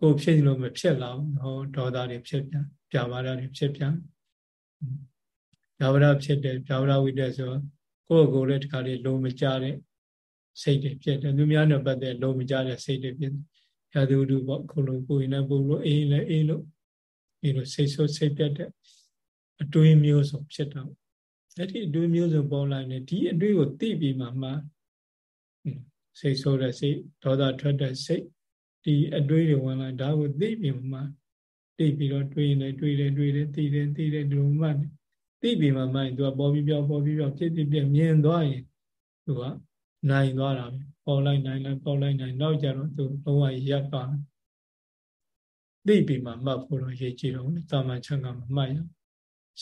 ကိုဖြစ်လို့မဖြစ်လာဘူးဟောဒေါသတွေဖြစ်ပြန်ပြာပါဒတွေဖြစ်ပြန်ပြာပါဒဖြစ်တယ်ပြာပါဒဝိတ္တဆို ကိုယ့်ကိုယ်လည်းတခါလေးလုံးမကြတဲ့စိတ်တွေဖြစ်တယ်သူများနဲ့ပတ်သက်လုံးမကြတဲ့စိတ်တွေဖြစ်တယ်ရာသူတို့ပေါ့ခုလုံးကိုယ်နဲ့ပုံလို့အေးလည်းအေးလို့ဒီလိုစိတ်ဆိုးစိတ်ပြတ်တဲ့အတွေးမျိုးစုံဖြစ်တော့အဲ့ဒီအတွေးမျိုးစုံပေါ်လာနေဒီအတွေးကိုသိပြီးမှမှစိတ်ဆိုးတဲ့စိတ်ဒေါသထွက်တဲ့စိတ်ဒီအတွေးတွေဝင်လာဒါကိုသိပြီးမှသိပြီးတော့တွေးနေတွေးတယ်တွေးတယ်သိတယ်သိတယ်ဒီလိုမှ သိပြီးမှမှသူကပေါ်ပြီးပြောပေါ်ပြီးပြောဖြစ်ဖြစ်ပြမြင်သွားရင်သူကနိုင်သွားတာပဲပေါ်လိုက်နိုင်လိုက်ပေါ်လိုက်နိုင်နောက်ကြတော့သူလုံးဝရပ်သွားတယ်သိပြီးမှမှတ်ဖို့တော့ရေးကြည့်တော့တာမန်ချက်ကမမှတ်ရ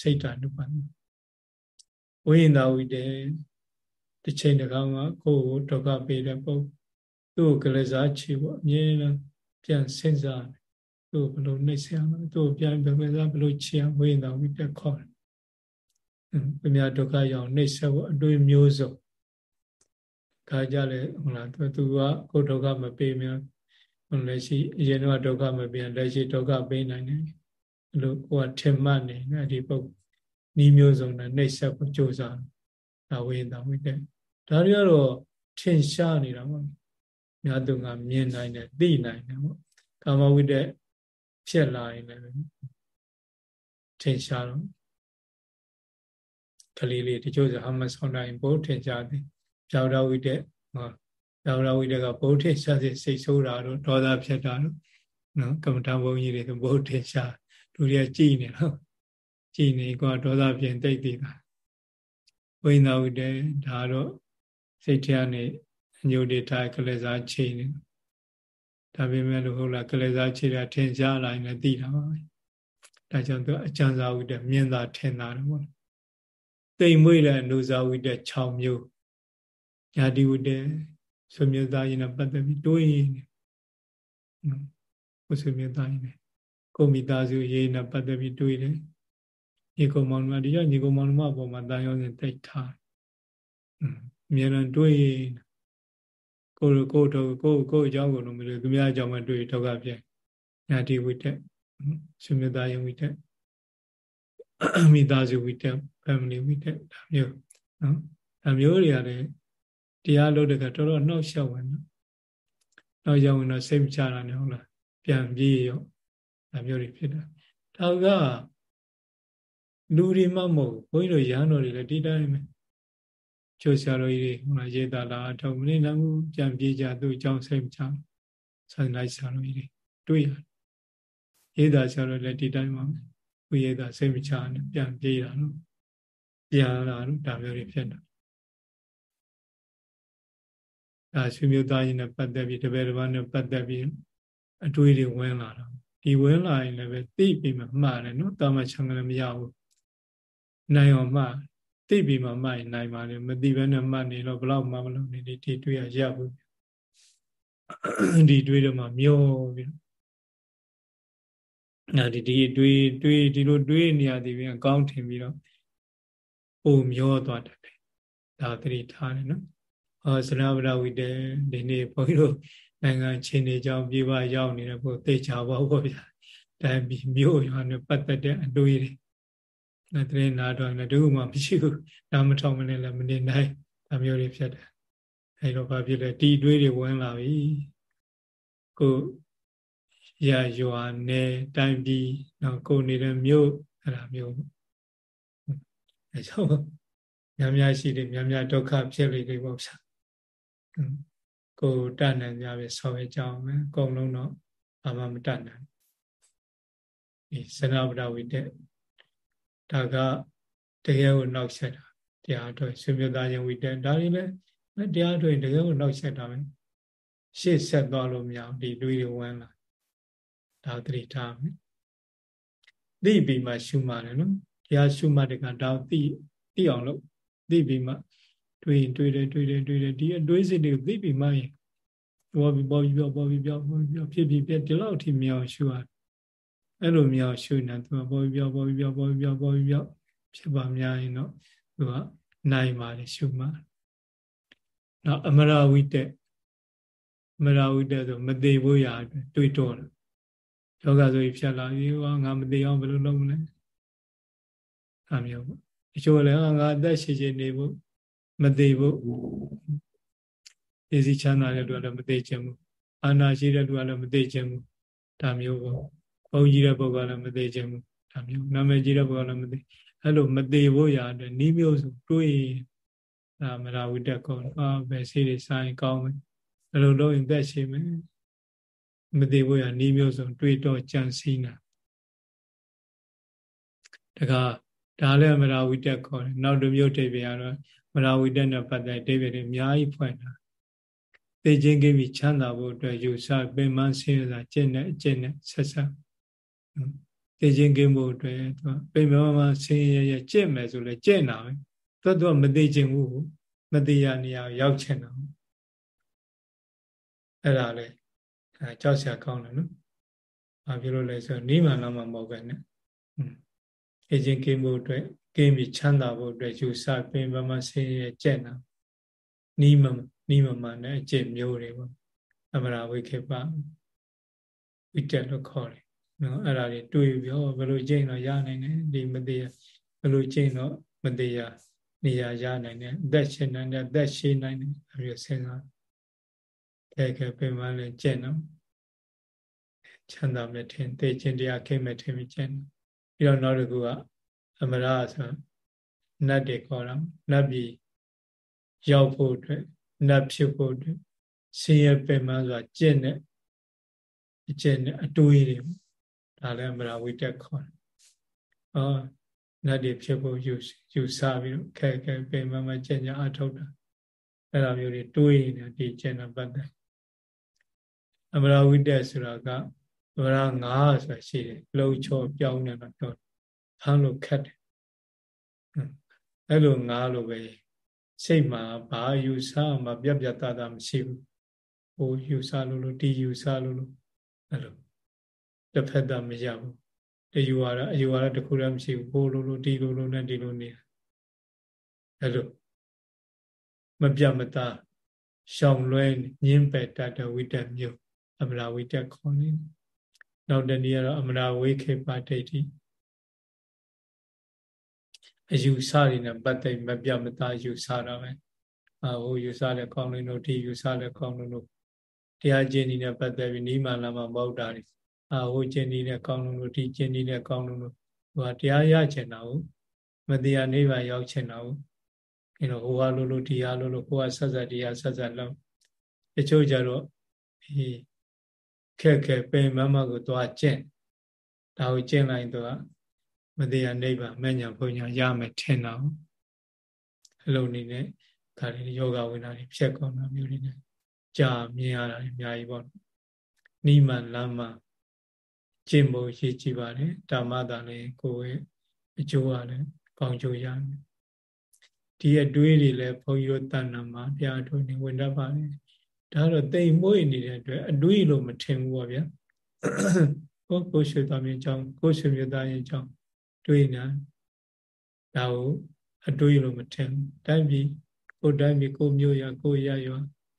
စိတ်ဓာတ်နုပါဝိညာဝိတေတစ်ချိန်တကောင်ကကိုယ်ကိုဒုက္ခပေးတဲ့ပုဂ္ဂိုလ်သူ့ကိုကလေးစားချေဖို့အမြဲတမ်းပြန်စဉ်းစားတယ်သူ့ဘလို့နှိမ့်ဆရာမလဲသူ့ပြန်ပြန်ပြန်စားဘလို့ချေအောင်ဝိညာဝိတေခေါ်တယ်။ အများဒုက္ခရောက်နှိမ့်ဆက်ဖို့အတွေ့မျိုးစုံခါကြလဲဟုတ်လားသူကကိုဒုက္ခမပေးမြန်ဟုတ်လက်ရှိအရင်တော့ဒုက္ခမပေးလက်ရှိဒုက္ခပေးနိုင်တယ်လို့ကိုကထင်မှတ်နေအဲ့ဒီပုဂ္ဂိုလ်ဤမျိုးစုံနဲ့နှိပ်စက်ဖို့ကြိုးစားဒါဝိသဝိတဲ့ဒါတွေကတော့ထင်ရှားနေတာပေါ့မြတ်သူကမြင်နိုင်တယ်သိနိုင်တယ်ပေါ့ကာမဝိတဲ့ဖြစ်လာရင်လည်းထင်ရှားတော့ ကလေးလေးတချို့ဆိုအမဆောင်တိုင်းဘိုးထင်ရှားတယ်ကြောက်တော်ဝိတဲ့ဟောကြောက်တော်ဝိတဲ့ကဘိုးထင်ရှားစေစိတ်ဆိုးတာတို့ဒေါသဖြစ်တာတို့နော်ကမ္မထာဘုန်းကြီးတွေဆိုဘိုးထင်ရှားလူတွေကကြည်နေတော့ကြည်နေကွာဒေါသပြင်တိတ်တည်တာဝိညာဝိတေဒါတော့စိတ်ထဲကနေအညုတေထားကလေးစားချိန်နေဒါပေမဲ့လို့ဟုတ်လားကလေးစားချိန်တာထင်ရှားလာရင်လည်းသိတာပါပဲဒါကြောင့်သူအကျဉ်းစာဝိတေမြင်သာထင်တာတော့ တိမ်မွေ့တဲ့အနုဇာဝိတေ6မျိုးညာတိဝိတေဆွေမျိုးသားရင်နဲ့ပတ်သက်ပြီးတွေးနေနော်ကိုဆွေမျိုးသားရင်နဲ့ကိုမိသားစုရေးနဲ့ပတ်သက်ပြီးတွေးတယ်ညီကောင်မောင်နှမဒီကညီကောင်မောင်နှမအပေါ်မှာတန်ရောင်းနေတိတ်ထားအမြဲတမ်းတွေးကိုကိုတော့ကိုကိုအကြောင်းကိုတော့မလို့သူများအကြောင်းမှတွေးတော့ကပြညာတိဝိတက်ဆွေမျိုးသားရင်ဝိတက် မိသားစုဝိတက် family ဝိတက်ဒါမျိုးနော်ဒါမျိုးတွေကလည်းတရားလို့တကတော်တော်နှောက်ရှောက်ဝင်နော်နှောက်ရှောက်ဝင်တော့စိတ်မချတာနဲ့ဟုတ်လားပြန်ပြေးရောဒါမျိုးတွေဖြစ်တာဒါကလူတွေမှမဟုတ်ဘုန်းကြီးတို့ရဟန်းတော်တွေလည်းဒီတိုင်းပဲကျိုးဆရာတော်ကြီးတွေဟိုမှာရေးတာလာအထောက်မနေနိုင်ဘူးပြန်ပြေးကြသူအကြောင်းစိတ်မချဆိုင်လိုက်ဆရာတော်ကြီးတွေတွေ့ရရေးတာဆရာတော်လည်းဒီတိုင်းပါပဲ ဘုရေးတာစိတ်မချနဲ့ပြန်ပြေးတာတော့ပြန်လာတော့ဒါမျိုးတွေဖြစ်တာဒါဆွေမျိုးသားချင်းနဲ့ပတ်သက်ပြီးတပည့်တစ်ပါးနဲ့ပတ်သက်ပြီးအတွေးတွေဝင်လာတာဒီဝင်လာရင်လည်းပဲသိပြီးမှမှားတယ်နော်တာမချံကလည်းမရဘူးနိုင်အောင်မှသိပြီးမှမှရင်နိုင်ပါလေမသိဘဲနဲ့မှတ်နေတော့ဘလောက်မှမလုပ်နေဒီတွေးရရဘူးဒီတွေးတော့မှမျောပြီး နော်ဒီဒီတွေးတွေးဒီလိုတွေးနေရသည်ပြန်ကောင်းထင်ပြီးတော့ပုံမျောသွားတယ်ဒါသတိထားတယ်နော်ဟောစရဝရဝိတေဒီနေ့ဘုန်းကြီးတို့နိုင်ငံချင်းတွေကြောင့်ပြေးပါရောက်နေတဲ့ဘုသိချပါဘောဗျာဒါမျိုးရွာနဲ့ပတ်သက်တဲ့အတွေ့တွေနဲ့တရင်နာတော့လည်းတူမှမရှိဘူးနားမထောင်မနဲ့လည်းမနေနိုင်ဒါမျိုးတွေဖြစ်တယ်အဲတော့ဘာဖြစ်လဲဒီတွေးတွေဝင်လာပြီကို ရရွာနယ်တိုင်းပြည်နော်ကိုနေတဲ့မြို့အဲ့ဒါမျိုးအဲကြောင့်များများရှိတယ်များများဒုက္ခဖြစ်လေတွေပေါ့ဗျာကိုတတ်နိုင်ကြပြီဆောင်းရကြအောင်မယ်အကုန်လုံးတော့ဘာမှမတတ်နိုင်ဒီစနဗဒဝိတက်ဒါကတကယ်ကိုနောက်ဆက်တာတရားတော်ဆွေမျိုးသားချင်းဝိတက်ဒါတွေလည်းတရားတော်တကယ်ကိုနောက်ဆက်တာပဲရှေ့ဆက်သွားလို့မရဘူးဒီတွေးတွေဝင်လာ ဒါသတိထားမယ်သိပြီးမှရှုမှတယ်နော်တရားရှုမှတ်တဲ့ကဒါသိသိအောင်လို့သိပြီးမှတွေးတွေးတယ်တွေးတယ်တွေးတယ်ဒီအတွေးစိတ်တွေကိုသိပြီးမှရင်ပေါ်ပြီးပေါ်ပြီးပြောပေါ်ပြီးပြောပေါ်ပြီးပြောဖြစ်ပြီးပြဒီလောက်ထိမြောင်ရှုရတယ်အဲ့လိုမြောင်ရှုနေသူကပေါ်ပြီးပြောပေါ်ပြီးပြောပေါ်ပြီးပြောပေါ်ပြီးပြောဖြစ်ပါများရင်တော့သူကနိုင်ပါတယ်ရှုမှနောက်အမရဝိတက်အမရဝိတက်ဆိုမသေးဘူးရာတွေးတော့တယ် ယောဂဆိုဖြတ်လာပြီဟောငါမသေးအောင်ဘယ်လိုလုပ်မလဲအမျိုးပေါ့တချို့လည်းငါအသက်ရှည်ရှည်နေဖို့မသေးဘူးဒီစီချမ်းသာတဲ့လူကလည်းမသေးချင်ဘူးအာနာရှိတဲ့လူကလည်းမသေးချင်ဘူးဒါမျိုးပေါ့ဘုန်းကြီးတဲ့ပုဂ္ဂိုလ်ကလည်းမသေးချင်ဘူးဒါမျိုးနာမည်ကြီးတဲ့ပုဂ္ဂိုလ်ကလည်းမသေးအဲ့လိုမသေးဖို့ရတဲ့နီးမျိုးစုတွေးအာမရာဝိတက်ကောအာပဲစီတွေဆိုင်ကောင်းမယ်အဲ့လိုလုပ်ရင်သက်ရှိမယ် မသေးဖို့ရနီးမျိုးစုတွေးတော့ကြံစည်နာတခါဒါလည်းမရာဝိတက်ခေါ်တယ်နောက်တစ်မျိုးတိတ်ပြရတော့မရာဝိတက်နဲ့ပတ်သက်တိတ်ပြတွေအများကြီးဖွင့်တာသိချင်းကိပြီးချမ်းသာဖို့အတွက်ယူဆပင်မဆင်းရဲတာကျင့်တဲ့အကျင့်နဲ့ဆက်ဆက်သိချင်းကိဖို့အတွက်သူပင်မမဆင်းရဲရဲကျင့်မယ်ဆိုလဲကျင့်တာပဲသူကမသိချင်းဘူးမသိရနေရရောက်ချင်တာအဲ့ဒါလေ အဲကြောက်စရာကောင်းတယ်နော်ဘာဖြစ်လို့လဲဆိုတော့နိမန်လာမှမဟုတ်ပဲနဲ့သိချင်းကိဖို့အတွက်ကင်းပြီးချမ်းသာဖို့အတွက်ယူဆပင်မမဆင်းရဲကျင့်တာနိမန်နိမမနဲ့အကျင့်မျိုးတွေပေါ့အမရာဝိခေပဝိတက်လို့ခေါ်တယ်နော်အဲ့ဒါတွေတွေးပြီးဘယ်လိုကျင့်တော့ရနိုင်တယ်ဒီမသေးဘယ်လိုကျင့်တော့မသေးရနေရာရနိုင်တယ်အသက်ရှင်နိုင်တယ်အသက်ရှိနိုင်တယ်အဲ့ဒီစဉ်းစား ခဲခဲပင်မလည်းကျင့်တော့ချမ်းသာမဲ့ထင်သိခြင်းတရားခိမဲ့ထင်ပြီးကျင့်ပြီးတော့နောက်တစ်ခုကအမရာဆိုနတ်တွေခေါ်တာနတ်ပြည်ရောက်ဖို့အတွက်နတ်ဖြစ်ဖို့အတွက်ဆင်းရဲပင်ပန်းစွာကျင့်တဲ့အကျင့်နဲ့အတွေးတွေဒါလည်းမရာဝိတက်ခေါ်တယ်။ဟောနတ်တွေဖြစ်ဖို့ယူယူဆပြီးတော့ခဲခဲပင်ပန်းမကျင့်ကြအထောက်တာအဲ့လိုမျိုးတွေတွေးနေဒီကျင့်တဲ့ပတ်သက် အမရာဝိတက်ဆိုတာကဝရငါးဆိုတာရှိတယ်လှုပ်ချော်ပြောင်းနေတာပြောဖမ်းလို့ခတ်တယ်အဲ့လိုငါးလိုပဲစိတ်မှာဘာယူဆမှပြက်ပြက်သားသားမရှိဘူးဟိုယူဆလို့လို့ဒီယူဆလို့လို့အဲ့လိုတစ်ဖက်သားမရဘူးတယူဝါဒအယူဝါဒတစ်ခုလည်းမရှိဘူးဟိုလိုလိုဒီလိုလိုနဲ့ဒီလိုနေအဲ့လိုမပြတ်မသားရှောင်လွဲညင်းပယ်တတ်တဲ့ဝိတက်မျိုး အမရာဝိတက်ခေါ်နေနောက်တနည်းကတော့အမရာဝိခေပဒိဋ္ဌိအယူဆတွေနဲ့ပတ်သက်မပြမသားယူဆတာပဲအာဟိုယူဆလဲကောင်းလို့လို့ဒီယူဆလဲကောင်းလို့လို့တရားကျင့်နေနဲ့ပတ်သက်ပြီးနိမန္လာမှာမဟုတ်တာတွေအာဟိုကျင့်နေနဲ့ကောင်းလို့လို့ဒီကျင့်နေနဲ့ကောင်းလို့လို့ဟိုကတရားရချင်တာဟုတ်မတရားနိဗ္ဗာန်ရောက်ချင်တာဟုတ်အဲတော့ဟိုဟာလို့လို့ဒီဟာလို့လို့ဟိုကဆက်ဆက်တရားဆက်ဆက်လို့တချို့ကြတော့ဒီ ခက်ခဲပင်မမကိုသွားကျင့်ဒါကိုကျင့်လိုက်တော့မတရားနိဗ္ဗာန်မညာဘုံညာရမယ်ထင်တော့အလုံးနေနဲ့ဒါတွေယောဂဝိနာတွေဖြတ်ကောင်းတာမျိုးတွေနဲ့ကြာမြင်ရတာအများကြီးပေါ့နိမန်လမ်းမှာကျင့်ဖို့ရည်ကြည်ပါတယ်ဓမ္မတာလည်းကိုယ်ရဲ့အကျိုးရတယ်ကောင်းကျိုးရမယ်ဒီအတွေးတွေလည်းဘုန်းကြီးတို့တဏ္ဍာမှာတရားထုတ်နေဝင်တတ်ပါတယ် ဒါတော့တိမ်မွေ့နေတဲ့အတွက်အတွေးလို့မထင်ဘူးပေါ့ဗျာကိုကိုရှိသားမြင်ကြောင်းကိုရှိမြသားရင်ကြောင်းတွေးနေဒါကိုအတွေးလို့မထင်ဘူးတိုင်းပြည်ကိုတိုင်းပြည်ကိုမျိုးရကိုရရ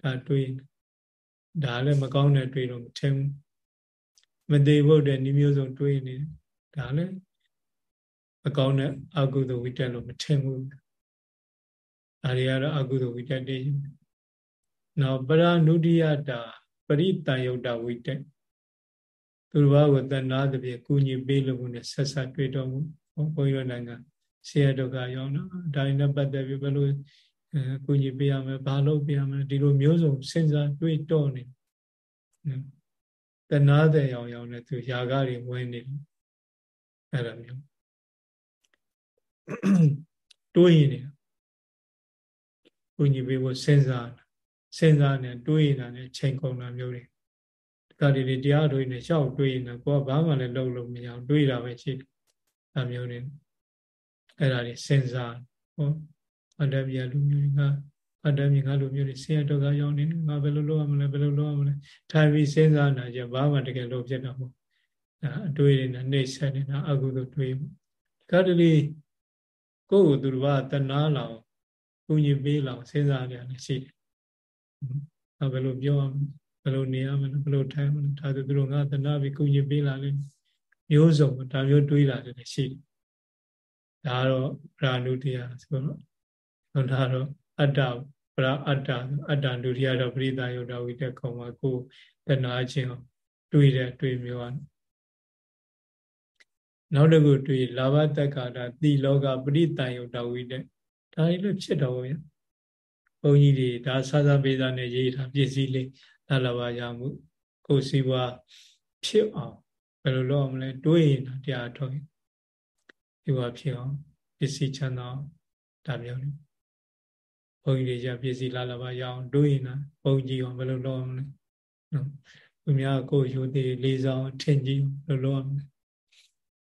ဒါတွေးဒါလည်းမကောင်းတဲ့တွေးလို့မထင်ဘူးမသေးဖို့တဲ့ဤမျိုးစုံတွေးနေဒါလည်းအကောင်းတဲ့အကုသိုလ်ဝိတက်လို့မထင်ဘူးဒါတွေကတော့အကုသိုလ်ဝိတက်တွေ နောက်ပရနုဒိယတာပရိတန်ယုတ်တာဝိတက်သူတစ်ပါးကိုတဏှာသဖြင့်ကုညီပေးလို့မှုနဲ့ဆက်ဆက်တွေ့တော်မူဘုန်းကြီးတို့နိုင်ငံဆရာဒုက္ခရောက်နော်ဒါနဲ့ပတ်သက်ပြီးဘယ်လိုကုညီပေးရမလဲဘာလုပ်ပေးရမလဲဒီလိုမျိုးစုံစဉ်းစားတွေးတော့နေတဏှာတဲ့ရောင်ရောင်နဲ့သူຢာကတွေဝင်နေတယ်အဲ့လိုမျိုးတွေးရင်ကုညီပေးဖို့စဉ်းစား စဉ်းစားနေတွေးနေတာနဲ့ချိန်ကုန်တာမျိုးတွေဒါတွေတရားတွေနဲ့ရှောက်တွေးနေတာကိုကဘာမှလည်းလုံးလို့မရအောင်တွေးတာပဲရှိတယ်ဒါမျိုးတွေအဲ့ဒါတွေစဉ်းစားဟောအတ္တမြလူမျိုးတွေကအတ္တမြငါလူမျိုးတွေဆင်းရဲဒုက္ခရောက်နေတယ်ငါဘယ်လိုလုပ်ရမလဲဘယ်လိုလုပ်ရမလဲထိုင်ပြီးစဉ်းစားနေကြဘာမှတကယ်လို့ဖြစ်တော့မဟုတ်ဒါအတွေးတွေနဲ့နှိမ့်ဆက်နေတာအကုသို့တွေးမှုကတလေကိုယ့်ကိုသူတော်ကတနာလောင်ကုညီပေးလောင်စဉ်းစားနေရတယ်ရှိတယ်။ ဒါဘယ်လိုပြောရမလဲဘယ်လိုနေရမလဲဘယ်လိုထိုင်မလဲဒါဆိုသူတို့ငါသနာပြီးကုညင်ပေးလာလေမျိုးစုံဒါမျိုးတွေးလာတယ်ရှိတယ်ဒါကတော့ပရာနုတရားဆိုတော့ဒါတော့အတ္တပရာအတ္တအတ္တဒုတိယတော့ပရိသယုတ်တော်ဝိတက်ခေါ်မှာကိုသနာခြင်းတွေးတဲ့တွေးမျိုးอ่ะနောက်တစ်ခုတွေးလာဘတက္ကာတာတိလောကပရိတန်ယုတ်တော်ဝိတက်ဒါလေးလို့ဖြစ်တော်ဗျာ ဘုန်းကြီးတွေဒါစာစာပေစာနဲ့ရေးထားပစ္စည်းလေးလာလာပါရမှုကိုစီပွားဖြစ်အောင်ဘယ်လိုလုပ်အောင်လဲတွေးရင်တရားထုတ်ရင်ဒီပွားဖြစ်အောင်ပစ္စည်းချမ်းသာဒါမျိုးလေးဘုန်းကြီးတွေကြပစ္စည်းလာလာပါရအောင်တွေးရင်ဘုန်းကြီးအောင်ဘယ်လိုလုပ်အောင်လဲနော်သူများကိုယူသေးလေးဆောင်ထင်ကြီးဘယ်လိုလုပ်အောင်လဲ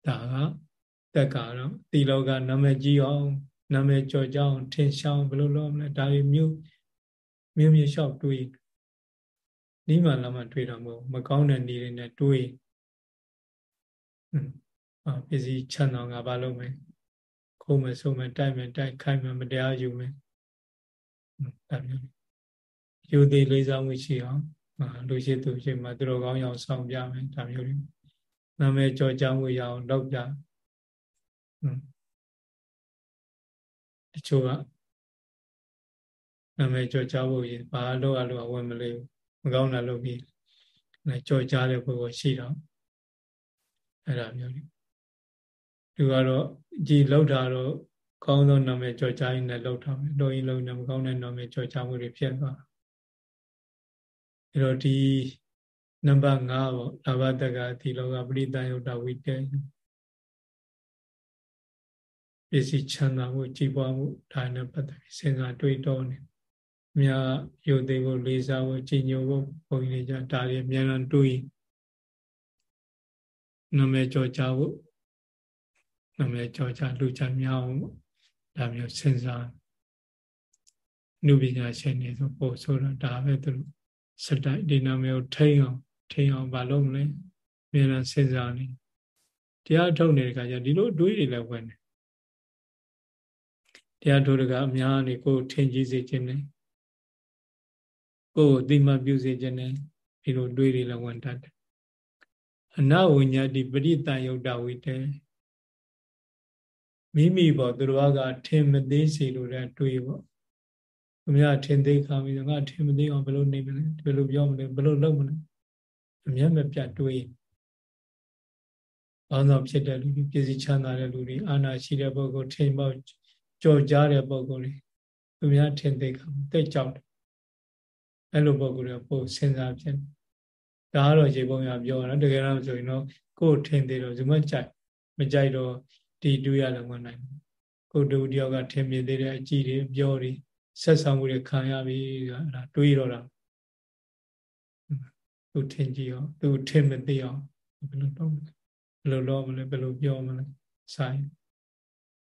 ဒါကတက်ကတော့ဒီလောကနာမည်ကြီးအောင် နာမည်ကြော်ကြအောင်ထင်ရှားဘယ်လိုလုပ်မလဲဒါတွေမျိုးမျိုးမျိုးလျှောက်တွေးနီးမှလာမှတွေးတော့မဟုတ်မကောင်းတဲ့နေတွေနဲ့တွေးအာပစ္စည်းချမ်းသာငါဘာလုပ်မလဲခုံးမယ်ဆုံးမယ်တိုက်မယ်တိုက်ခိုင်းမယ်မတရားယူမယ်ဒါမျိုးယူသေးလေးစားမှုရှိအောင်လူရှိသူရှိမှသူတို့ကောင်းအောင်ဆောင်ပြမယ်ဒါမျိုးတွေနာမည်ကြော်ကြောင်းကိုရအောင်လောက်ပြ တချို့ကနာမည်ကြော်ကြောဖို့ရင်ဘာလို့အလို့ဝင်မလေးမကောင်းတာလုပ်ပြီးအဲကြော်ကြားတဲ့ပုဂ္ဂိုလ်ရှိတော့အဲ့ဒါမျိုးလေးသူကတော့ကြည်လောက်တာတော့ကောင်းသောနာမည်ကြော်ကြားရင်လည်းလောက်ထားမယ်လို့ရင်လုံးနဲ့မကောင်းတဲ့နာမည်ကြော်ကြားမှုတွေဖြစ်သွားအဲ့တော့ဒီနံပါတ်5ပေါ့လဘတကသီလောကပရိတယုတ်တဝိတေ ပစ္စည်းချမ်းသာမှုကြည်ပွားမှုဒါနဲ့ပတ်သက်ပြီးစဉ်းစားတွေးတောနေမြာယုတ်သေးဖို့လေးစားဖို့ကြည်ညိုဖို့ဘုန်းကြီးတွေကြဒါတွေအများအားတွေးနမဲကြောကြဖို့နမဲကြောကြလူချများအောင်ဒါမျိုးစဉ်းစားနုပညာရှင်တွေဆိုပို့ဆိုတော့ဒါပဲသူတို့စတိုက်ဒီနာမည်ကိုထိန်းအောင်ထိန်အောင်မလုပ်မလဲအများနဲ့စဉ်းစားနေတရားထုတ်နေတဲ့ခါကျဒီလိုတွေးတွေလည်းဝင်တယ် တရားထုတ်တကအများနေကိုထင်ကြီးစေခြင်းနဲ့ကိုယ်အတိမပြုစေခြင်းနဲ့ဒီလိုတွေးတွေလည်းဝင်တတ်တယ်အနဝိညာတိပရိတန်ယုတ်တဝိတေမိမိပေါ့သူတော်ကထင်မသေးစေလို့လည်းတွေးပေါ့သူများထင်သေးခါပြီးတော့ငါထင်မသေးအောင်ဘယ်လိုနေမလဲဘယ်လိုပြောမလဲဘယ်လိုလုပ်မလဲအမျက်မပြတ်တွေးဘောင်းဆောင်ဖြစ်တဲ့လူတွေပြည်စည်းချမ်းသာတဲ့လူတွေအာနာရှိတဲ့ပုဂ္ဂိုလ်ထိမ်ပေါက် ကြော်ကြားတဲ့ပုဂ္ဂိုလ်တွေသူများထင်သိခါတိတ်ကြောက်တယ်အဲ့လိုပုဂ္ဂိုလ်တွေပို့စဉ်းစားဖြစ်ဒါကတော့ရေပုံရပြောတာတကယ်တော့ဆိုရင်တော့ကိုယ်ထင်သေးတော့ဇမကြိုက်မကြိုက်တော့ဒီတူရလည်းမနိုင်ဘူးကိုတူတယောက်ကထင်မြင်သေးတဲ့အကြည့်တွေပြောတွေဆက်ဆောင်မှုတွေခံရပြီအဲ့ဒါတွေးတော့တာသူထင်ကြည့်အောင်သူထင်မသိအောင်ဘယ်လိုလုပ်မလဲဘယ်လိုလုပ်မလဲဘယ်လိုပြောမလဲဆိုင်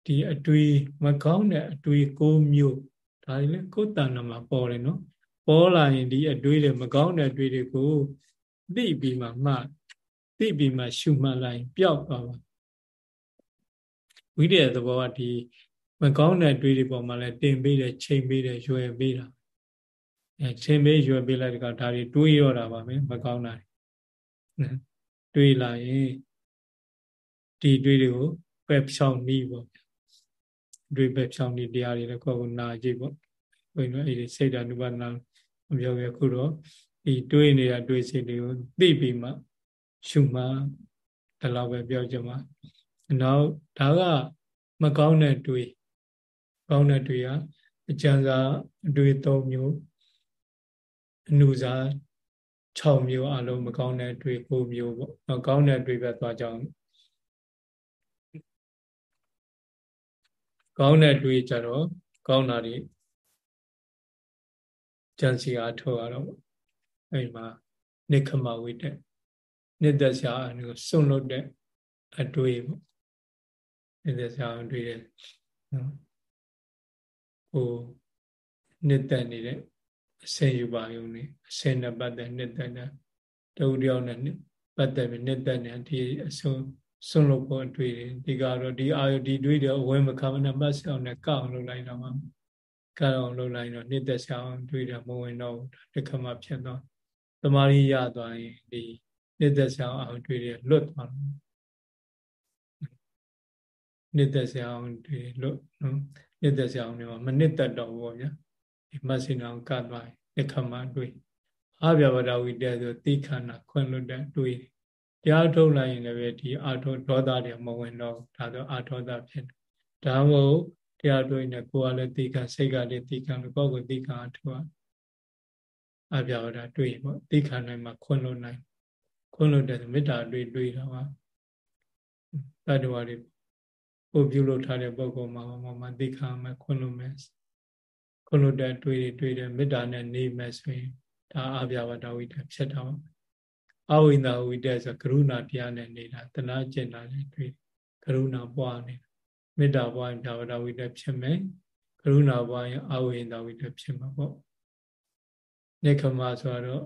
ဒီအတွေ့မကောင်းတဲ့အတွေ့ကိုမျိုးဒါတွေလေကိုယ်တဏ္ဍာမှာပေါ်တယ်နော်ပေါ်လာရင်ဒီအတွေ့တွေမကောင်းတဲ့အတွေ့တွေကိုသိပြီးမှမှသိပြီးမှရှုမှတ်လိုက်ပျောက်သွားပါဝိတ္တရဲ့သဘောကဒီမကောင်းတဲ့အတွေ့တွေပေါ်မှာလဲတင်ပေးတယ်ချိန်ပေးတယ်ရွယ်ပေးတာအဲချိန်ပေးရွယ်ပေးလိုက်တကဒါတွေတွေးရတာပါပဲမကောင်းတာတွေးလာရင်ဒီတွေးတွေကိုပယ်ဖြောင်းနီးပေါ့ တွေးပယ်ဖြောင်းနီးတရားတွေလည်းကိုယ်ကိုနာကြည့်ပေါ့ဘုန်းကြီးတို့အဲ့ဒီစိတ်ဓာတ်ဥပဒနာမပြောခဲ့ခုတော့ဒီတွေးနေတာတွေးစိတ်တွေကိုသိပြီးမှရှုမှဒီလောက်ပဲပြောကြမှာနောက်ဒါကမကောင်းတဲ့တွေးကောင်းတဲ့တွေးကအကျဉ်းစာအတွေး၃မျိုးအနုစာ6မျိုးအလုံးမကောင်းတဲ့တွေ့9မျိုးပေါ့။မကောင်းတဲ့တွေ့ပဲသွားကြအောင်။ ကောင်းတဲ့တွေ့ကြတော့ကောင်းတာတွေကြံစီအားထုတ်ရတော့အဲ့မှာနိခမဝိတက်နိတ္တဆရာအနုစွန့်လွတ်တဲ့အတွေ့ပေါ့နိတ္တဆရာအတွေ့တဲ့နော်ဟိုနှစ်သက်နေတဲ့အစင်ယူပါယုံနေအစင်နဲ့ပတ်သက်နှစ်သက်တဲ့တဝူတယောက်နဲ့ပတ်သက်ပြီးနှစ်သက်နေဒီအဆုံး စွန့်လို့ပေါ်အတွေ့တယ်ဒီကတော့ဒီအာယုဒီတွေ့တယ်အဝဲမခံမနဲ့ပတ်ဆောင်နဲ့ကောက်အောင်လုပ်လိုက်တော့မှကောက်အောင်လုပ်လိုက်တော့နှစ်သက်ဆောင်တွေ့တယ်မဝင်တော့တခါမှဖြစ်တော့တမာရီရသွားရင်ဒီနှစ်သက်ဆောင်အောင်တွေ့တယ်လွတ်သွားတယ်နှစ်သက်ဆောင်တွေ့လွတ်နော်နှစ်သက်ဆောင်တွေမှာမနှစ်သက်တော့ဘူးပေါ့ဗျာဒီမဆိနာကတ်သွားရင်တခါမှတွေ့အဗျာဝဒဝိတ္တဆိုတိခန္ဓာခွင့်လွတ်တဲ့တွေ့တ ရားထုတ်လိုက်ရင်လည်းဒီအာထောဒေါသတွေမဝင်တော့ဒါဆိုအာထောသဖြစ်တယ်ဒါမှမဟုတ်တရားတွေ့နေကိုယ်ကလည်းတိခစိတ်ကလည်းတိခလို့ကိုယ့်ကိုတိခအထောအဗျာဝဒတွေ့ပေါ့တိခနိုင်မှာခွင့်လွတ်နိုင်ခွင့်လွတ်တဲ့မေတ္တာတွေ့တွေ့တော့တတ္တဝါတွေကိုပြုလုပ်ထားတဲ့ပုဂ္ဂိုလ်မှာမမတိခမယ်ခွင့်လွတ်မယ်ခွင့်လွတ်တဲ့တွေ့တွေ့တဲ့မေတ္တာနဲ့နေမယ်ဆိုရင်ဒါအဗျာဝဒဝိတ္တဖြစ်တော့ အဝိန္ဒဝိတ္တဆိုကရုဏာတရားနဲ့နေတာတနာကျင်တာနဲ့တွေ့ကရုဏာပွားနေတာမေတ္တာပွားရင်ဗျာဝဒဝိတ္တဖြစ်မယ်ကရုဏာပွားရင်အဝိန္ဒဝိတ္တဖြစ်မှာပေါ့နေခမဆိုတော့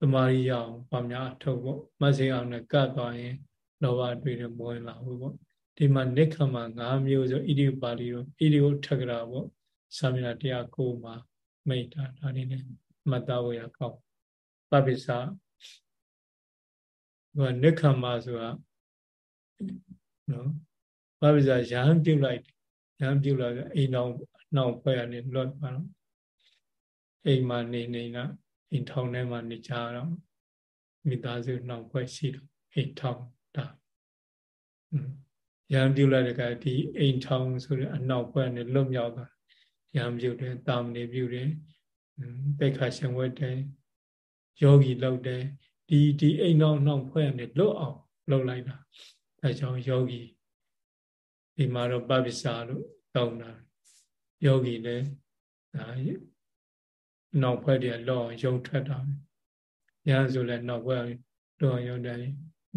တမာရီရအောင်ပါများအထုတ်ပေါ့မဆိအောင်နဲ့ကတ်သွားရင်လောဘတွေ့တယ်မဝင်လာဘူးပေါ့ဒီမှာနိခမ၅မျိုးဆိုဣတိပါဠိရောဣတိဝထကရာပေါ့သာမဏေတရားကိုမှာမိတ်တာဒါနေနဲ့မှတ်သားဝရကောက်ပပိစာ ဟိုနိခမဆိုတာနော်ပပိစာရဟန်းပြုတ်လိုက်ရဟန်းပြုတ်လိုက်အိမ်တော်နှောင်ဖွဲ့ရနေလွတ်ပါတော့အိမ်မှာနေနေတာအိမ်ထောင်ထဲမှာနေကြတော့မိသားစုနှောင်ဖွဲ့ရှိတော့အိမ်ထောင်တာရံပြုလိုက်တဲ့ကဒီအိမ်ထောင်ဆိုတဲ့အနောက်ဘက်နဲ့လွတ်မြောက်တာရံပြုတယ်တာမဏေပြုတယ်တိတ်ခါရှင်ဝတ်တယ်ယောဂီလောက်တယ် ဒီဒီအိမ်နောက်နောက်ဖွဲ့နဲ့လွတ်အောင်လုပ်လိုက်တာအဲကြောင့်ယောဂီဒီမှာတော့ပပိစာလို့တောင်းတာယောဂီလည်းဒါနောက်ဖွဲ့တည်းလောအောင်ယုံထွက်တာရဟန်းဆိုလည်းနောက်ဖွဲ့လောအောင်ယုံတယ်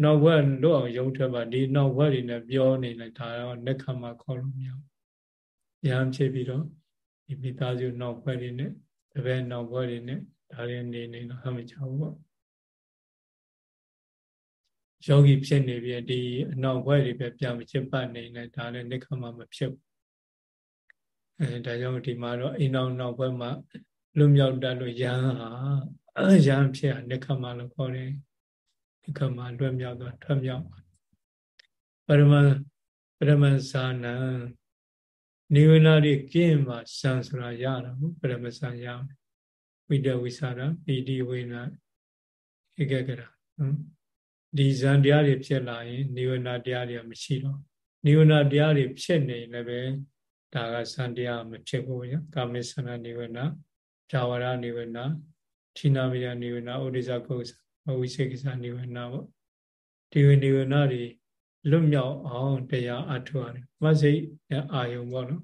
နောက်ဘက်လွတ်အောင်ယုံထွက်ပါဒီနောက်ဘက်တွေနဲ့ပြောနေလိုက်ဒါတော့လက်ခံမှာခေါ်လို့မရဘူး။ရဟန်းဖြစ်ပြီးတော့ဒီမိသားစုနောက်ဘက်တွေနဲ့တပည့်နောက်ဘက်တွေနဲ့ဒါတွေနေနေတော့ဟမချဘူးပေါ့။ ယောဂီဖြစ်နေပြီဒီအနောက်ဘက်တွေပဲပြန်မချစ်ပတ်နေလိုက်ဒါလည်းလက်ခံမှာမဖြစ်ဘူး။အဲဒါကြောင့်ဒီမှာတော့အိမ်နောက်နောက်ဘက်မှာလွတ်မြောက်တတ်လို့ရဟန်းဟာရဟန်းဖြစ်ဟာလက်ခံမှာလို့ခေါ်တယ်။အခါမှာလွတ်မြောက်သွားထွက်မြောက်ပရမပရမဇာနံနိဝေနရိကင်းမှာစံဆိုတာရတာဟုတ်ပရမဇာရဝိတဝိသရာပီတိဝေနဧကကရာနော် ဒီဇံတရားတွေဖြစ်လာရင်နိဝေနတရားတွေမရှိတော့နိဝေနတရားတွေဖြစ်နေလည်းပဲဒါကဇံတရားမဖြစ်ဘူးရကာမေသနာနိဝေနဇာဝရနိဝေနဌိနာမိယနိဝေနဩဒိဇကုသဝိသေကိစ္စနိဝေနပေါ့ဒီဝေနိဝေနတွေလွတ်မြောက်အောင်တရားအထောက်ရတယ်မစိတ်အာယုံပေါ့နော်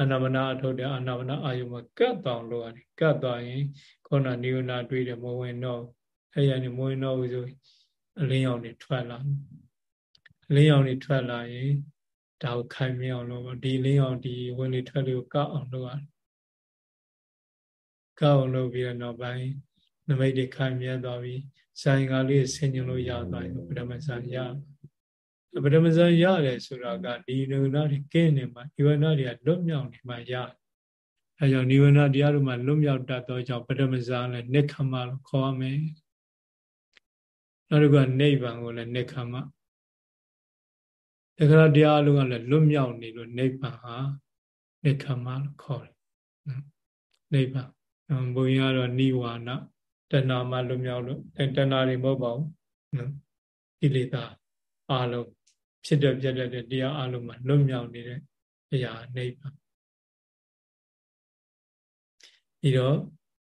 အနာမနာအထုတ်တယ်အနာမနာအာယုံမှာကတ်တောင်လို့ရတယ်ကတ်သွားရင်ခေါဏနိဝေနတွေးတယ်မဝင်တော့အဲ့ရနေမဝင်တော့ဘူးဆို အလင်းရောင်တွေထွက်လာအလင်းရောင်တွေထွက်လာရင်ဒါကိုခိုင်မြအောင်လို့ဒီလင်းရောင်ဒီဝင်လေထွက်လေကိုကောက်အောင်လုပ်ရတယ်ကောက်အောင်လုပ်ပြီးတော့နောက်ပိုင်းနမိတ်တွေခိုင်မြဲသွားပြီးဆိုင်ကားလေးဆင်ញင်လို့ရသွားရင်ပထမဇန်ရပထမဇန်ရတယ်ဆိုတာကဒီနိဝရဏတွေကင်းနေမှာနိဝရဏတွေကလွတ်မြောက်နေမှာရအဲကြောင့်နိဝရဏတရားတို့မှာလွတ်မြောက်တတ်သောကြောင့်ပထမဇန်လည်းနိခမလို့ခေါ်ရမယ် နောက်တစ်ခုကနိဗ္ဗာန်ကိုလည်းနိခမတခါတရားလုံးကလည်းလွတ်မြောက်နေလို့နိဗ္ဗာန်ဟာနိခမလို့ခေါ်တယ်နိဗ္ဗာန်ဘုရားကတော့နိဝါဏတဏှာမှလွတ်မြောက်လို့တဏှာတွေမဟုတ်ပါဘူးနော်ကိလေသာအလုံးဖြစ်တဲ့ပြတ်တဲ့တရားအလုံးမှာလွတ်မြောက်နေတဲ့အရာနိဗ္ဗာန်ပြီးတော့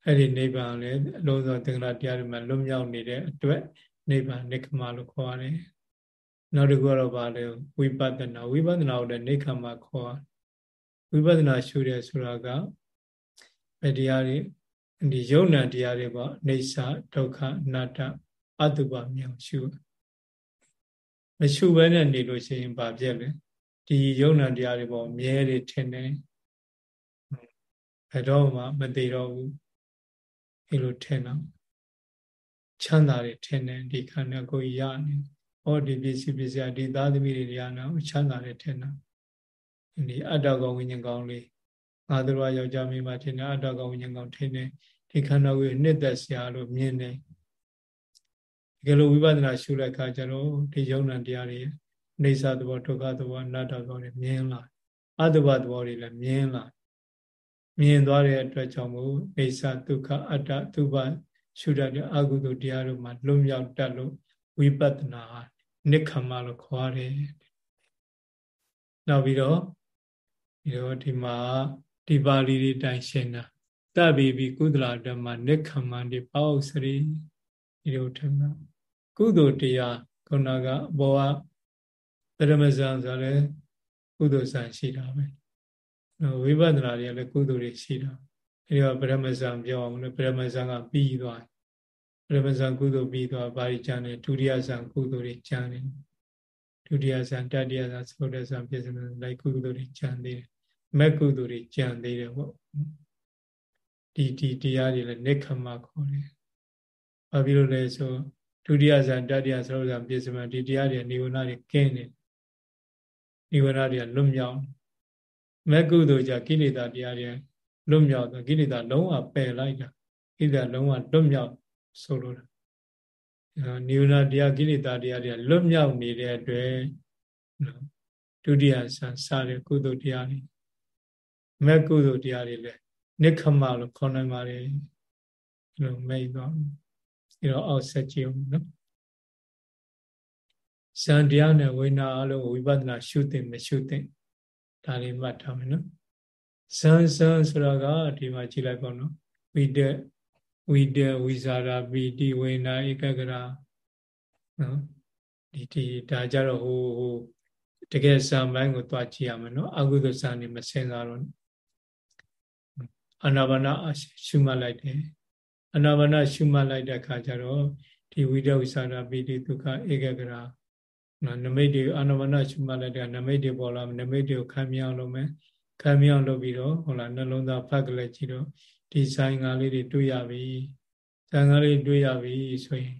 အဲ့ဒီနိဗ္ဗာန်လည်းအလုံးစုံသင်္ကလာတရားတွေမှာလွတ်မြောက်နေတဲ့အတွက် နိဗ္ဗာန်နိခမလို့ခေါ်ရတယ်နောက်တစ်ခုကတော့ဗာလေဝိပဿနာဝိပဿနာကိုလည်းနိခမခေါ်ဝိပဿနာရှုရဲဆိုတာကဘယ်တရားတွေဒီယုံနာတရားတွေပေါ့နေသဒုက္ခအနတ္တအတုပမြောင်ရှုမရှုဘဲနဲ့နေလို့ရှိရင်ဘာဖြစ်လဲဒီယုံနာတရားတွေပေါ့မြဲတွေထင်တယ်ဘယ်တော့မှမသေးတော့ဘူးအဲလိုထင်တော့ ချမ်းသာတွေထင်တယ်ဒီခန္ဓာကိုယ်ရနေဟောဒီပစ္စည်းပစ္စည်းဒီသားသမီးတွေရနာချမ်းသာတွေထင်တာဒီအတ္တကောင်ဝိညာဉ်ကောင်လေးငါတို့ယောက်ျားမိန်းမထင်တယ်အတ္တကောင်ဝိညာဉ်ကောင်ထင်တယ်ဒီခန္ဓာကိုယ်နှစ်သက်စရာလို့မြင်တယ်ဒီကလိုဝိပဿနာရှုတဲ့အခါကျတော့ဒီယုံနာတရားတွေနေသသဘောဒုက္ခသဘောအနတ္တသဘောတွေမြင်လာအတုပသဘောတွေလည်းမြင်လာမြင်သွားတဲ့အတွက်ကြောင့်မို့နေသဒုက္ခအတ္တသုဘ ရှုတတ်တဲ့အကုသိုလ်တရားတို့မှာလွတ်မြောက်တတ်လို့ဝိပဿနာနိခမလို့ခေါ်ရတယ်နောက်ပြီးတော့ဒီတော့ဒီမှာဒီပါဠိတွေတိုင်ရှင်းတာတပိပိကုသလဓမ္မနိခမန္တိပောက်စရိဒီလိုထင်တာကုသိုလ်တရားခုနကဘောကပရမဇန်ဆိုလဲကုသိုလ်ဆံရှိတာပဲဝိပဿနာတွေကလည်းကုသိုလ်တွေရှိတာ အဲဒီတော့ပရမဇန်ပြောအောင်လို့ပရမဇန်ကပြီးသွားပရမဇန်ကုသိုလ်ပြီးသွားဘာကြီးကျန်တယ်ဒုတိယဇန်ကုသိုလ်တွေကျန်တယ်ဒုတိယဇန်တတိယဇန်သုတ္တဇန်ပြည့်စုံတဲ့လိုက်ကုသိုလ်တွေကျန်သေးတယ်မက်ကုသိုလ်တွေကျန်သေးတယ်ပေါ့ဒီဒီတရားတွေလည်းနိခမခေါ်တယ်။ဘာဖြစ်လို့လဲဆိုဒုတိယဇန်တတိယသုတ္တဇန်ပြည့်စုံတဲ့ဒီတရားတွေနေဝနာတွေကင်းနေနေဝနာတွေကလွတ်မြောက်မက်ကုသိုလ်ကြကိလေသာတရားတွေ လွတ်မြောက်တော့ကိလေသာလုံးဝပယ်လိုက်တာကိလေသာလုံးဝလွတ်မြောက်ဆိုလိုတာနိဝရဏတရားကိလေသာတရားတွေလွတ်မြောက်နေတဲ့အတွက်ဒုတိယဆန်စတဲ့ကုသိုလ်တရားတွေမဲ့ကုသိုလ်တရားတွေလည်းနိခမလို့ခေါ်နိုင်ပါတယ်လို့မိတ်သွားအဲတော့အောက်ဆက်ကြည့်အောင်နော်ဇန်တရားနဲ့ဝိညာအလုံးဝိပဿနာရှုသိမရှုသိဒါလေးမှတ်ထားမယ်နော် ဇန်ဇန်ဆိုတာကဒီမှာကြည့်လိုက်ပါနော်ဝိတဝိတဝိဇာရာပိတိဝိနာဧကဂရာနော်ဒီဒီဒါကြတော့ဟိုဟိုတကယ်ဇံပိုင်းကိုတွားကြည့်ရမယ်နော်အကုသိုလ်ဇံနေမစင်စားတော့အာနာပါနရှုမှတ်လိုက်တယ်အာနာပါနရှုမှတ်လိုက်တဲ့အခါကျတော့ဒီဝိတဝိဇာရာပိတိဒုက္ခဧကဂရာနော်နမိတ်တွေအာနာပါနရှုမှတ်လိုက်တဲ့နမိတ်တွေပေါ်လာနမိတ်တွေကိုခံမြအောင်လုပ်မယ် ခံမြအောင်လုပ်ပြီးတော့ဟုတ်လားနှလုံးသားဖတ်ကြလိုက်ကြည့်တော့ဒီဆိုင်ငါလေးတွေတွေ့ရပြီဆိုင်ငါလေးတွေ့ရပြီဆိုရင်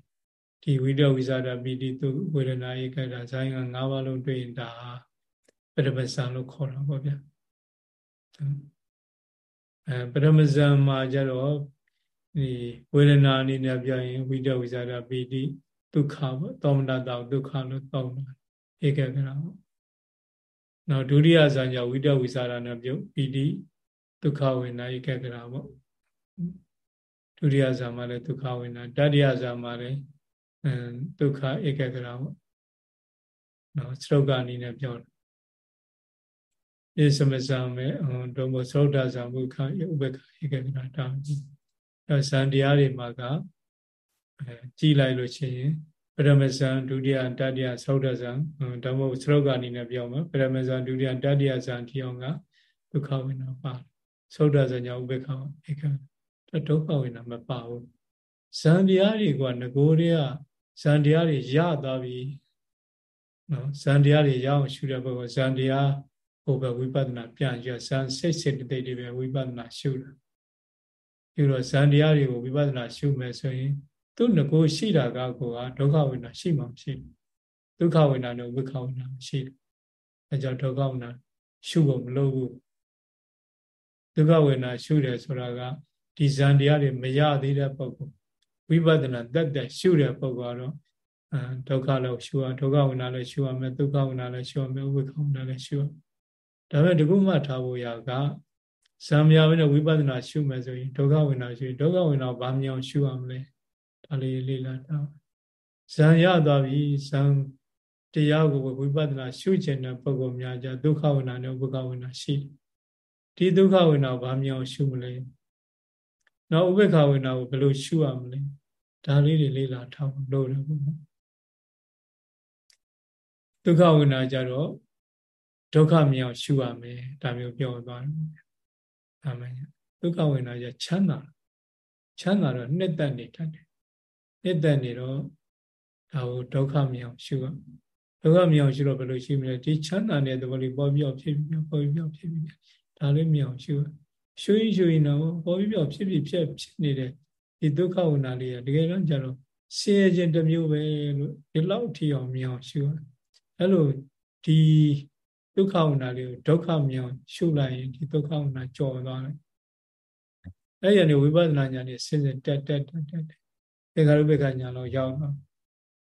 ဒီဝိတဝိဇာဒပိတိသူဝေဒနာဧကတာဆိုင်ငါ၅ပါးလုံးတွေ့ရင်ဒါပရမဇန်လို့ခေါ်တာပေါ့ဗျာအဲပရမဇန်မှာကျတော့ဒီဝေဒနာအနေနဲ့ပြောရင်ဝိတဝိဇာဒပိတိဒုက္ခပေါ့သောမနတဒုက္ခလို့သုံးတာဧကကရာပေါ့ နောက်ဒုတိယဇန်ကြောင့်ဝိတဝိဇာဒနဲ့ပြုပိတိဒုက္ခဝေဒနာဧကကရာပေါ့ဒုတိယဇာမှာလည်းဒုက္ခဝေဒနာတတိယဇာမှာလည်းအဲဒုက္ခဧကကရာပေါ့နော်စရုပ်ကအနေနဲ့ပြောတယ်ဣသမဇာမေဒုံဘသရုဒ္ဒဇာမုခဥပ္ပခဧကကရာတာအဲဇန်တရားတွေမှာကအဲကြည်လိုက်လို့ရှိရင် ပရမဇန်ဒုတိယတတိယသရုဒ္ဒဇံဒါမှမဟုတ်စရုပ်ကအနေနဲ့ပြောမှာပရမဇန်ဒုတိယတတိယဇန်ဒီအောင်ကဒုက္ခဝေဒနာပါသရုဒ္ဒဇံကြောင့်ဥပ္ပခဧကဒုက္ခဝေဒနာမပါဘူးဇန်တရားတွေကငကိုတွေကဇန်တရားတွေရသွားပြီနော်ဇန်တရားတွေရအောင်ရှုတဲ့ဘက်ကဇန်တရားဟိုပဲဝိပဿနာပြန်ကြဇန်စိတ်စိတ်တိတ်တွေပဲဝိပဿနာရှုတာပြီးတော့ဇန်တရားတွေကိုဝိပဿနာရှုမယ်ဆိုရင် သူငကိုရှိတာကကိုကဒုက္ခဝေဒနာရှိမှမရှိဘူးဒုက္ခဝေဒနာနဲ့ဝိခဝေဒနာမရှိဘူးအဲကြောင့်ဒုက္ခဝေဒနာရှုဖို့မလိုဘူးဒုက္ခဝေဒနာရှုတယ်ဆိုတာကဒီဇန်တရားတွေမရသေးတဲ့ပုဂ္ဂိုလ်ဝိပဿနာတက်တက်ရှုတဲ့ပုဂ္ဂိုလ်ကတော့အဲဒုက္ခလည်းရှုရဒုက္ခဝိနာလည်းရှုရမယ်ဒုက္ခဝိနာလည်းရှုရမယ်ဥပ္ပခဝိနာလည်းရှုရဒါပေမဲ့ဒီခုမှထားဖို့ရကဇံမြာပဲနဲ့ဝိပဿနာရှုမယ်ဆိုရင်ဒုက္ခဝိနာရှုရင်ဒုက္ခဝိနာဘာမြောင်ရှုရမလဲ ဒါလေးလေ့လာတာဇံရသွားပြီဇံတရားကိုဝိပဿနာရှုခြင်းတဲ့ပုဂ္ဂိုလ်များကြဒုက္ခဝိနာနဲ့ဥပ္ပခဝိနာရှိတယ်ဒီဒုက္ခဝိနာဘာမြောင်ရှုမလဲနောက်ဥပေက္ခဝေနာကိုဘယ်လိုရှုရမလဲဒါလေးတွေလေ့လာထားဖို့လိုတယ်ပေါ့နော်ဒုက္ခဝေနာကြတော့ဒုက္ခမြောင်ရှုရမယ်ဒါမျိုးပြောသွားတယ်ပေါ့ဗျာဒါမှဒုက္ခဝေနာကြချမ်းသာချမ်းသာတော့နှစ်သက်နေတတ်တယ် နှစ်သက်နေတော့ဒါကိုဒုက္ခမြောင်ရှုရဒုက္ခမြောင်ရှုတော့ဘယ်လိုရှိမလဲဒီချမ်းသာတဲ့သဘောလေးပေါ်ပြောက်ဖြစ်ပြီးပေါ်ပြောက်ဖြစ်ပြီးဒါလေးမြောင်ရှုရရှုရင်ရှုရင်တော့ပေါ်ပြီးပြောက်ဖြစ်ပြီးဖြစ်ဖြစ်နေတဲ့ဒီဒုက္ခဝနာလေးကတကယ်တော့ကြတော့ဆင်းရဲခြင်းတစ်မျိုးပဲလို့ဒီလောက်ထီအောင်မြောင်ရှုရအဲ့လိုဒီဒုက္ခဝနာလေးကိုဒုက္ခမြောင်ရှုလိုက်ရင်ဒီဒုက္ခဝနာကြော်သွားတယ်အဲ့ရနေဝိပဿနာဉာဏ်နဲ့ဆင်းဆင်းတက်တက်တက်တက်သင်္ခါရုပ္ပကဉာဏ်လောက်ရောက်တော့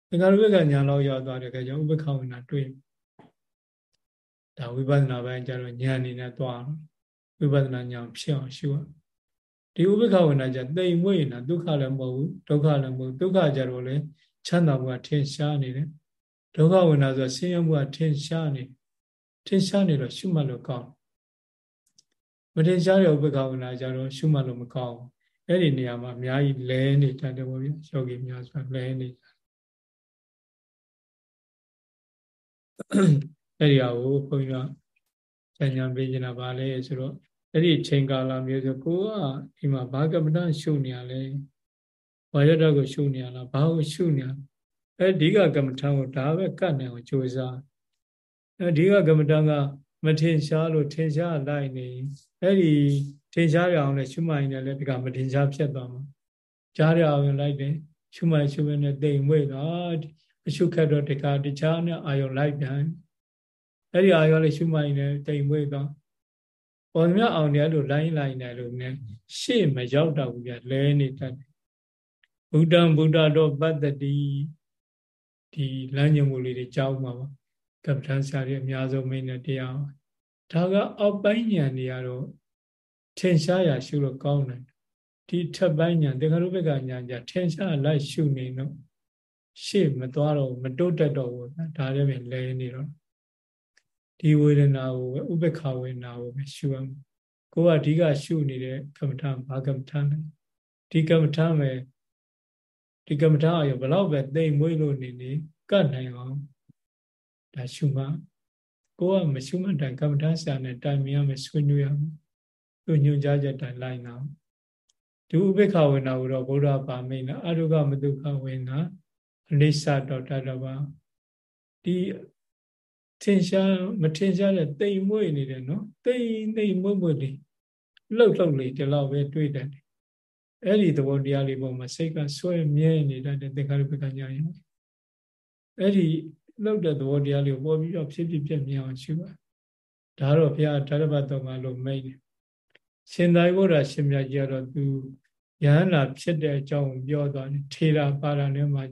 သင်္ခါရုပ္ပကဉာဏ်လောက်ရောက်သွားတဲ့အခါကျဥပ္ပခဝနာတွေ့ဒါဝိပဿနာပိုင်းကျတော့ဉာဏ်အနေနဲ့သွားဝိပဿနာဉာဏ်ဖြစ်အောင်ရှုရဒီဥပ္ပခဝနာကျတိမ်မွေ့နေတာဒုက္ခလည်းမဟုတ်ဘူးဒုက္ခလည်းမဟုတ်ဒုက္ခကြတော့လေချမ်းသာမှုကထင်ရှားနေတယ်ဒုက္ခဝနာဆိုဆင်းရဲမှုကထင်ရှားနေထင်ရှားနေတော့ရှုမှတ်လို့ကောင်းမထင်ရှားတဲ့ဥပ္ပခဝနာကြတော့ရှုမှတ်လို့မကောင်း အဲ့ဒီနေရာမှာအများကြီးလဲနေတတ်တယ်ပေါ့ဗျာယောဂီများဆိုလဲနေအဲ့ဒီဟာကိုဘုန်းကြီးကဉာဏ်ဉာဏ်ပေးနေတာပါလေဆိုတော့အဲ့ဒီချိန်ကာလမျိုးဆိုကိုကဒီမှာဘာကမ္မဋ္ဌရှုနေရလဲဘာရတ္တကိုရှုနေရလားဘာကိုရှုနေရအဲဒီကကမ္မဋ္ဌကိုဒါပဲကတ်နေအောင်ကြိုးစားအဲဒီကကမ္မဋ္ဌကမထင်ရှားလို့ထင်ရှားလိုက်နေအဲ့ဒီ ထင်ရှားရအောင်လဲရှုမှိုင်းတယ်လေဒီကမထင်ရှားဖြစ်သွားမှာကြားရအောင်လိုက်တယ်ရှုမှိုင်းရှုမှနဲ့တိမ်မွေ့တော့အရှုခတ်တော့တခါတခြားနဲ့အာယုံလိုက်ပြန်အဲ့ဒီအာယုံလေးရှုမှိုင်းနဲ့တိမ်မွေ့တော့ပေါ်မြအောင်တယ်လို့လိုင်းလိုက်နေလို့ねရှေ့မရောက်တော့ဘူးပြလဲနေတတ်တယ်ဘုဒ္ဓံဘုဒ္ဓတော်ပတ္တိဒီလမ်းညွှန်မှုလေးတွေကြောက်မှာပါကပ္ပဋ္ဌာန်းဆရာကြီးအများဆုံးမိတ်နဲ့တရားဒါကအောက်ပိုင်းဉာဏ်တွေကတော့ ထင်ရှားရရှုလို့ကောင်းတယ်ဒီထပ်ပိုင်းဉာဏ်တေခါရုပ္ပကဉာဏ်ကြထင်ရှားလိုက်ရှုနေတော့ရှေ့မသွားတော့မတိုးတက်တော့ဘူးဒါလည်းပဲလဲနေတော့ဒီဝေဒနာကိုပဲဥပ္ပခဝေဒနာကိုပဲရှုရမယ်ကိုကအဓိကရှုနေတဲ့ကမ္မထာဘာကမ္မထာလဲဒီကမ္မထာပဲဒီကမ္မထာအရောဘလောက်ပဲသိမ့်မွေးလို့နေနေကတ်နိုင်အောင်ဒါရှုမှကိုကမရှုမှတိုင်ကမ္မထာဆရာနဲ့တိုင်မြင်ရမယ်ဆွေးနွေးရမယ် သူညွှန်ကြားချက်တိုင်လိုက်နာဒီဥပိ္ပခဝေနာကိုတော့ဘုရားပါမိန်လားအရုကမတုခဝေနာအနိစ္စတော့တတဘာဒီထင်ရှားမထင်ရှားတဲ့တိမ်မွေ့နေတယ်နော်တိမ်တိမ်မွေ့မွေ့လေးလှုပ်လှုပ်လေးဒီလောက်ပဲတွေးတယ်အဲ့ဒီသဘောတရားလေးပေါ်မှာစိတ်ကဆွဲမြဲနေတတ်တဲ့သင်္ခါရုပ္ပကညာရင်အဲ့ဒီလှုပ်တဲ့သဘောတရားလေးကိုပေါ်ပြီးတော့ဖြစ်ဖြစ်ပြက်မြင်အောင်ရှုပါဒါတော့ဘုရားဓာရပတ်တော်မှာလို့မိတ်တယ် ရှင်သာရိပုတ္တရာရှင်မြတ်ကြီးကတော့သူယဟန္တာဖြစ်တဲ့အကြောင်းပြောသွားတယ်ထေရပါရနဲ့မှာ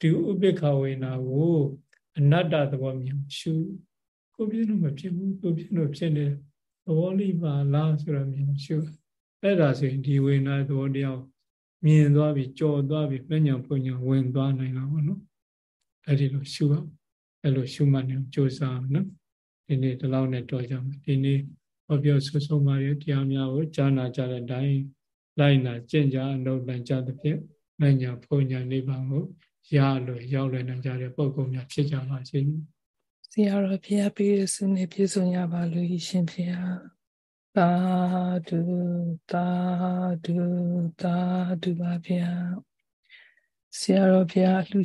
ဒီဥပိ္ပခဝေနာကိုအနတ္တသဘောမြင်ရှုကိုပြင်းလို့မဖြစ်ဘူးကိုပြင်းလို့ဖြစ်နေသဘောလေးပါလားဆိုတော့မြင်ရှုအဲ့ဒါဆိုရင်ဒီဝေနာသဘောတရားမြင်သွားပြီကြော်သွားပြီပညာဖွညာဝင်သွားနိုင်တာပေါ့နော်အဲ့ဒီလိုရှုရအဲ့လိုရှုမှတ်နေကြိုးစားနော်ဒီနေ့ဒီလောက်နဲ့တော်ကြမယ်ဒီနေ့ ဟောပြောဆွဆုံးပါရတရားများကိုကြားနာကြတဲ့အတိုင်းလိုက်နာကျင့်ကြအလုပ်လန်ကြသဖြင့်မညာဖွညာနိဗ္ဗာန်ကိုရလို့ရောက်လွယ်နိုင်ကြတဲ့ပုံကုများဖြစ်ကြပါစေ။ဆရာတော်ဖျားပေးတဲ့ဆုနဲ့ပြည့်စုံရပါလို့ရှင်ဖျား။သာဓုသာဓုသာဓုပါဗျာ။ဆရာတော်ဖျားလှ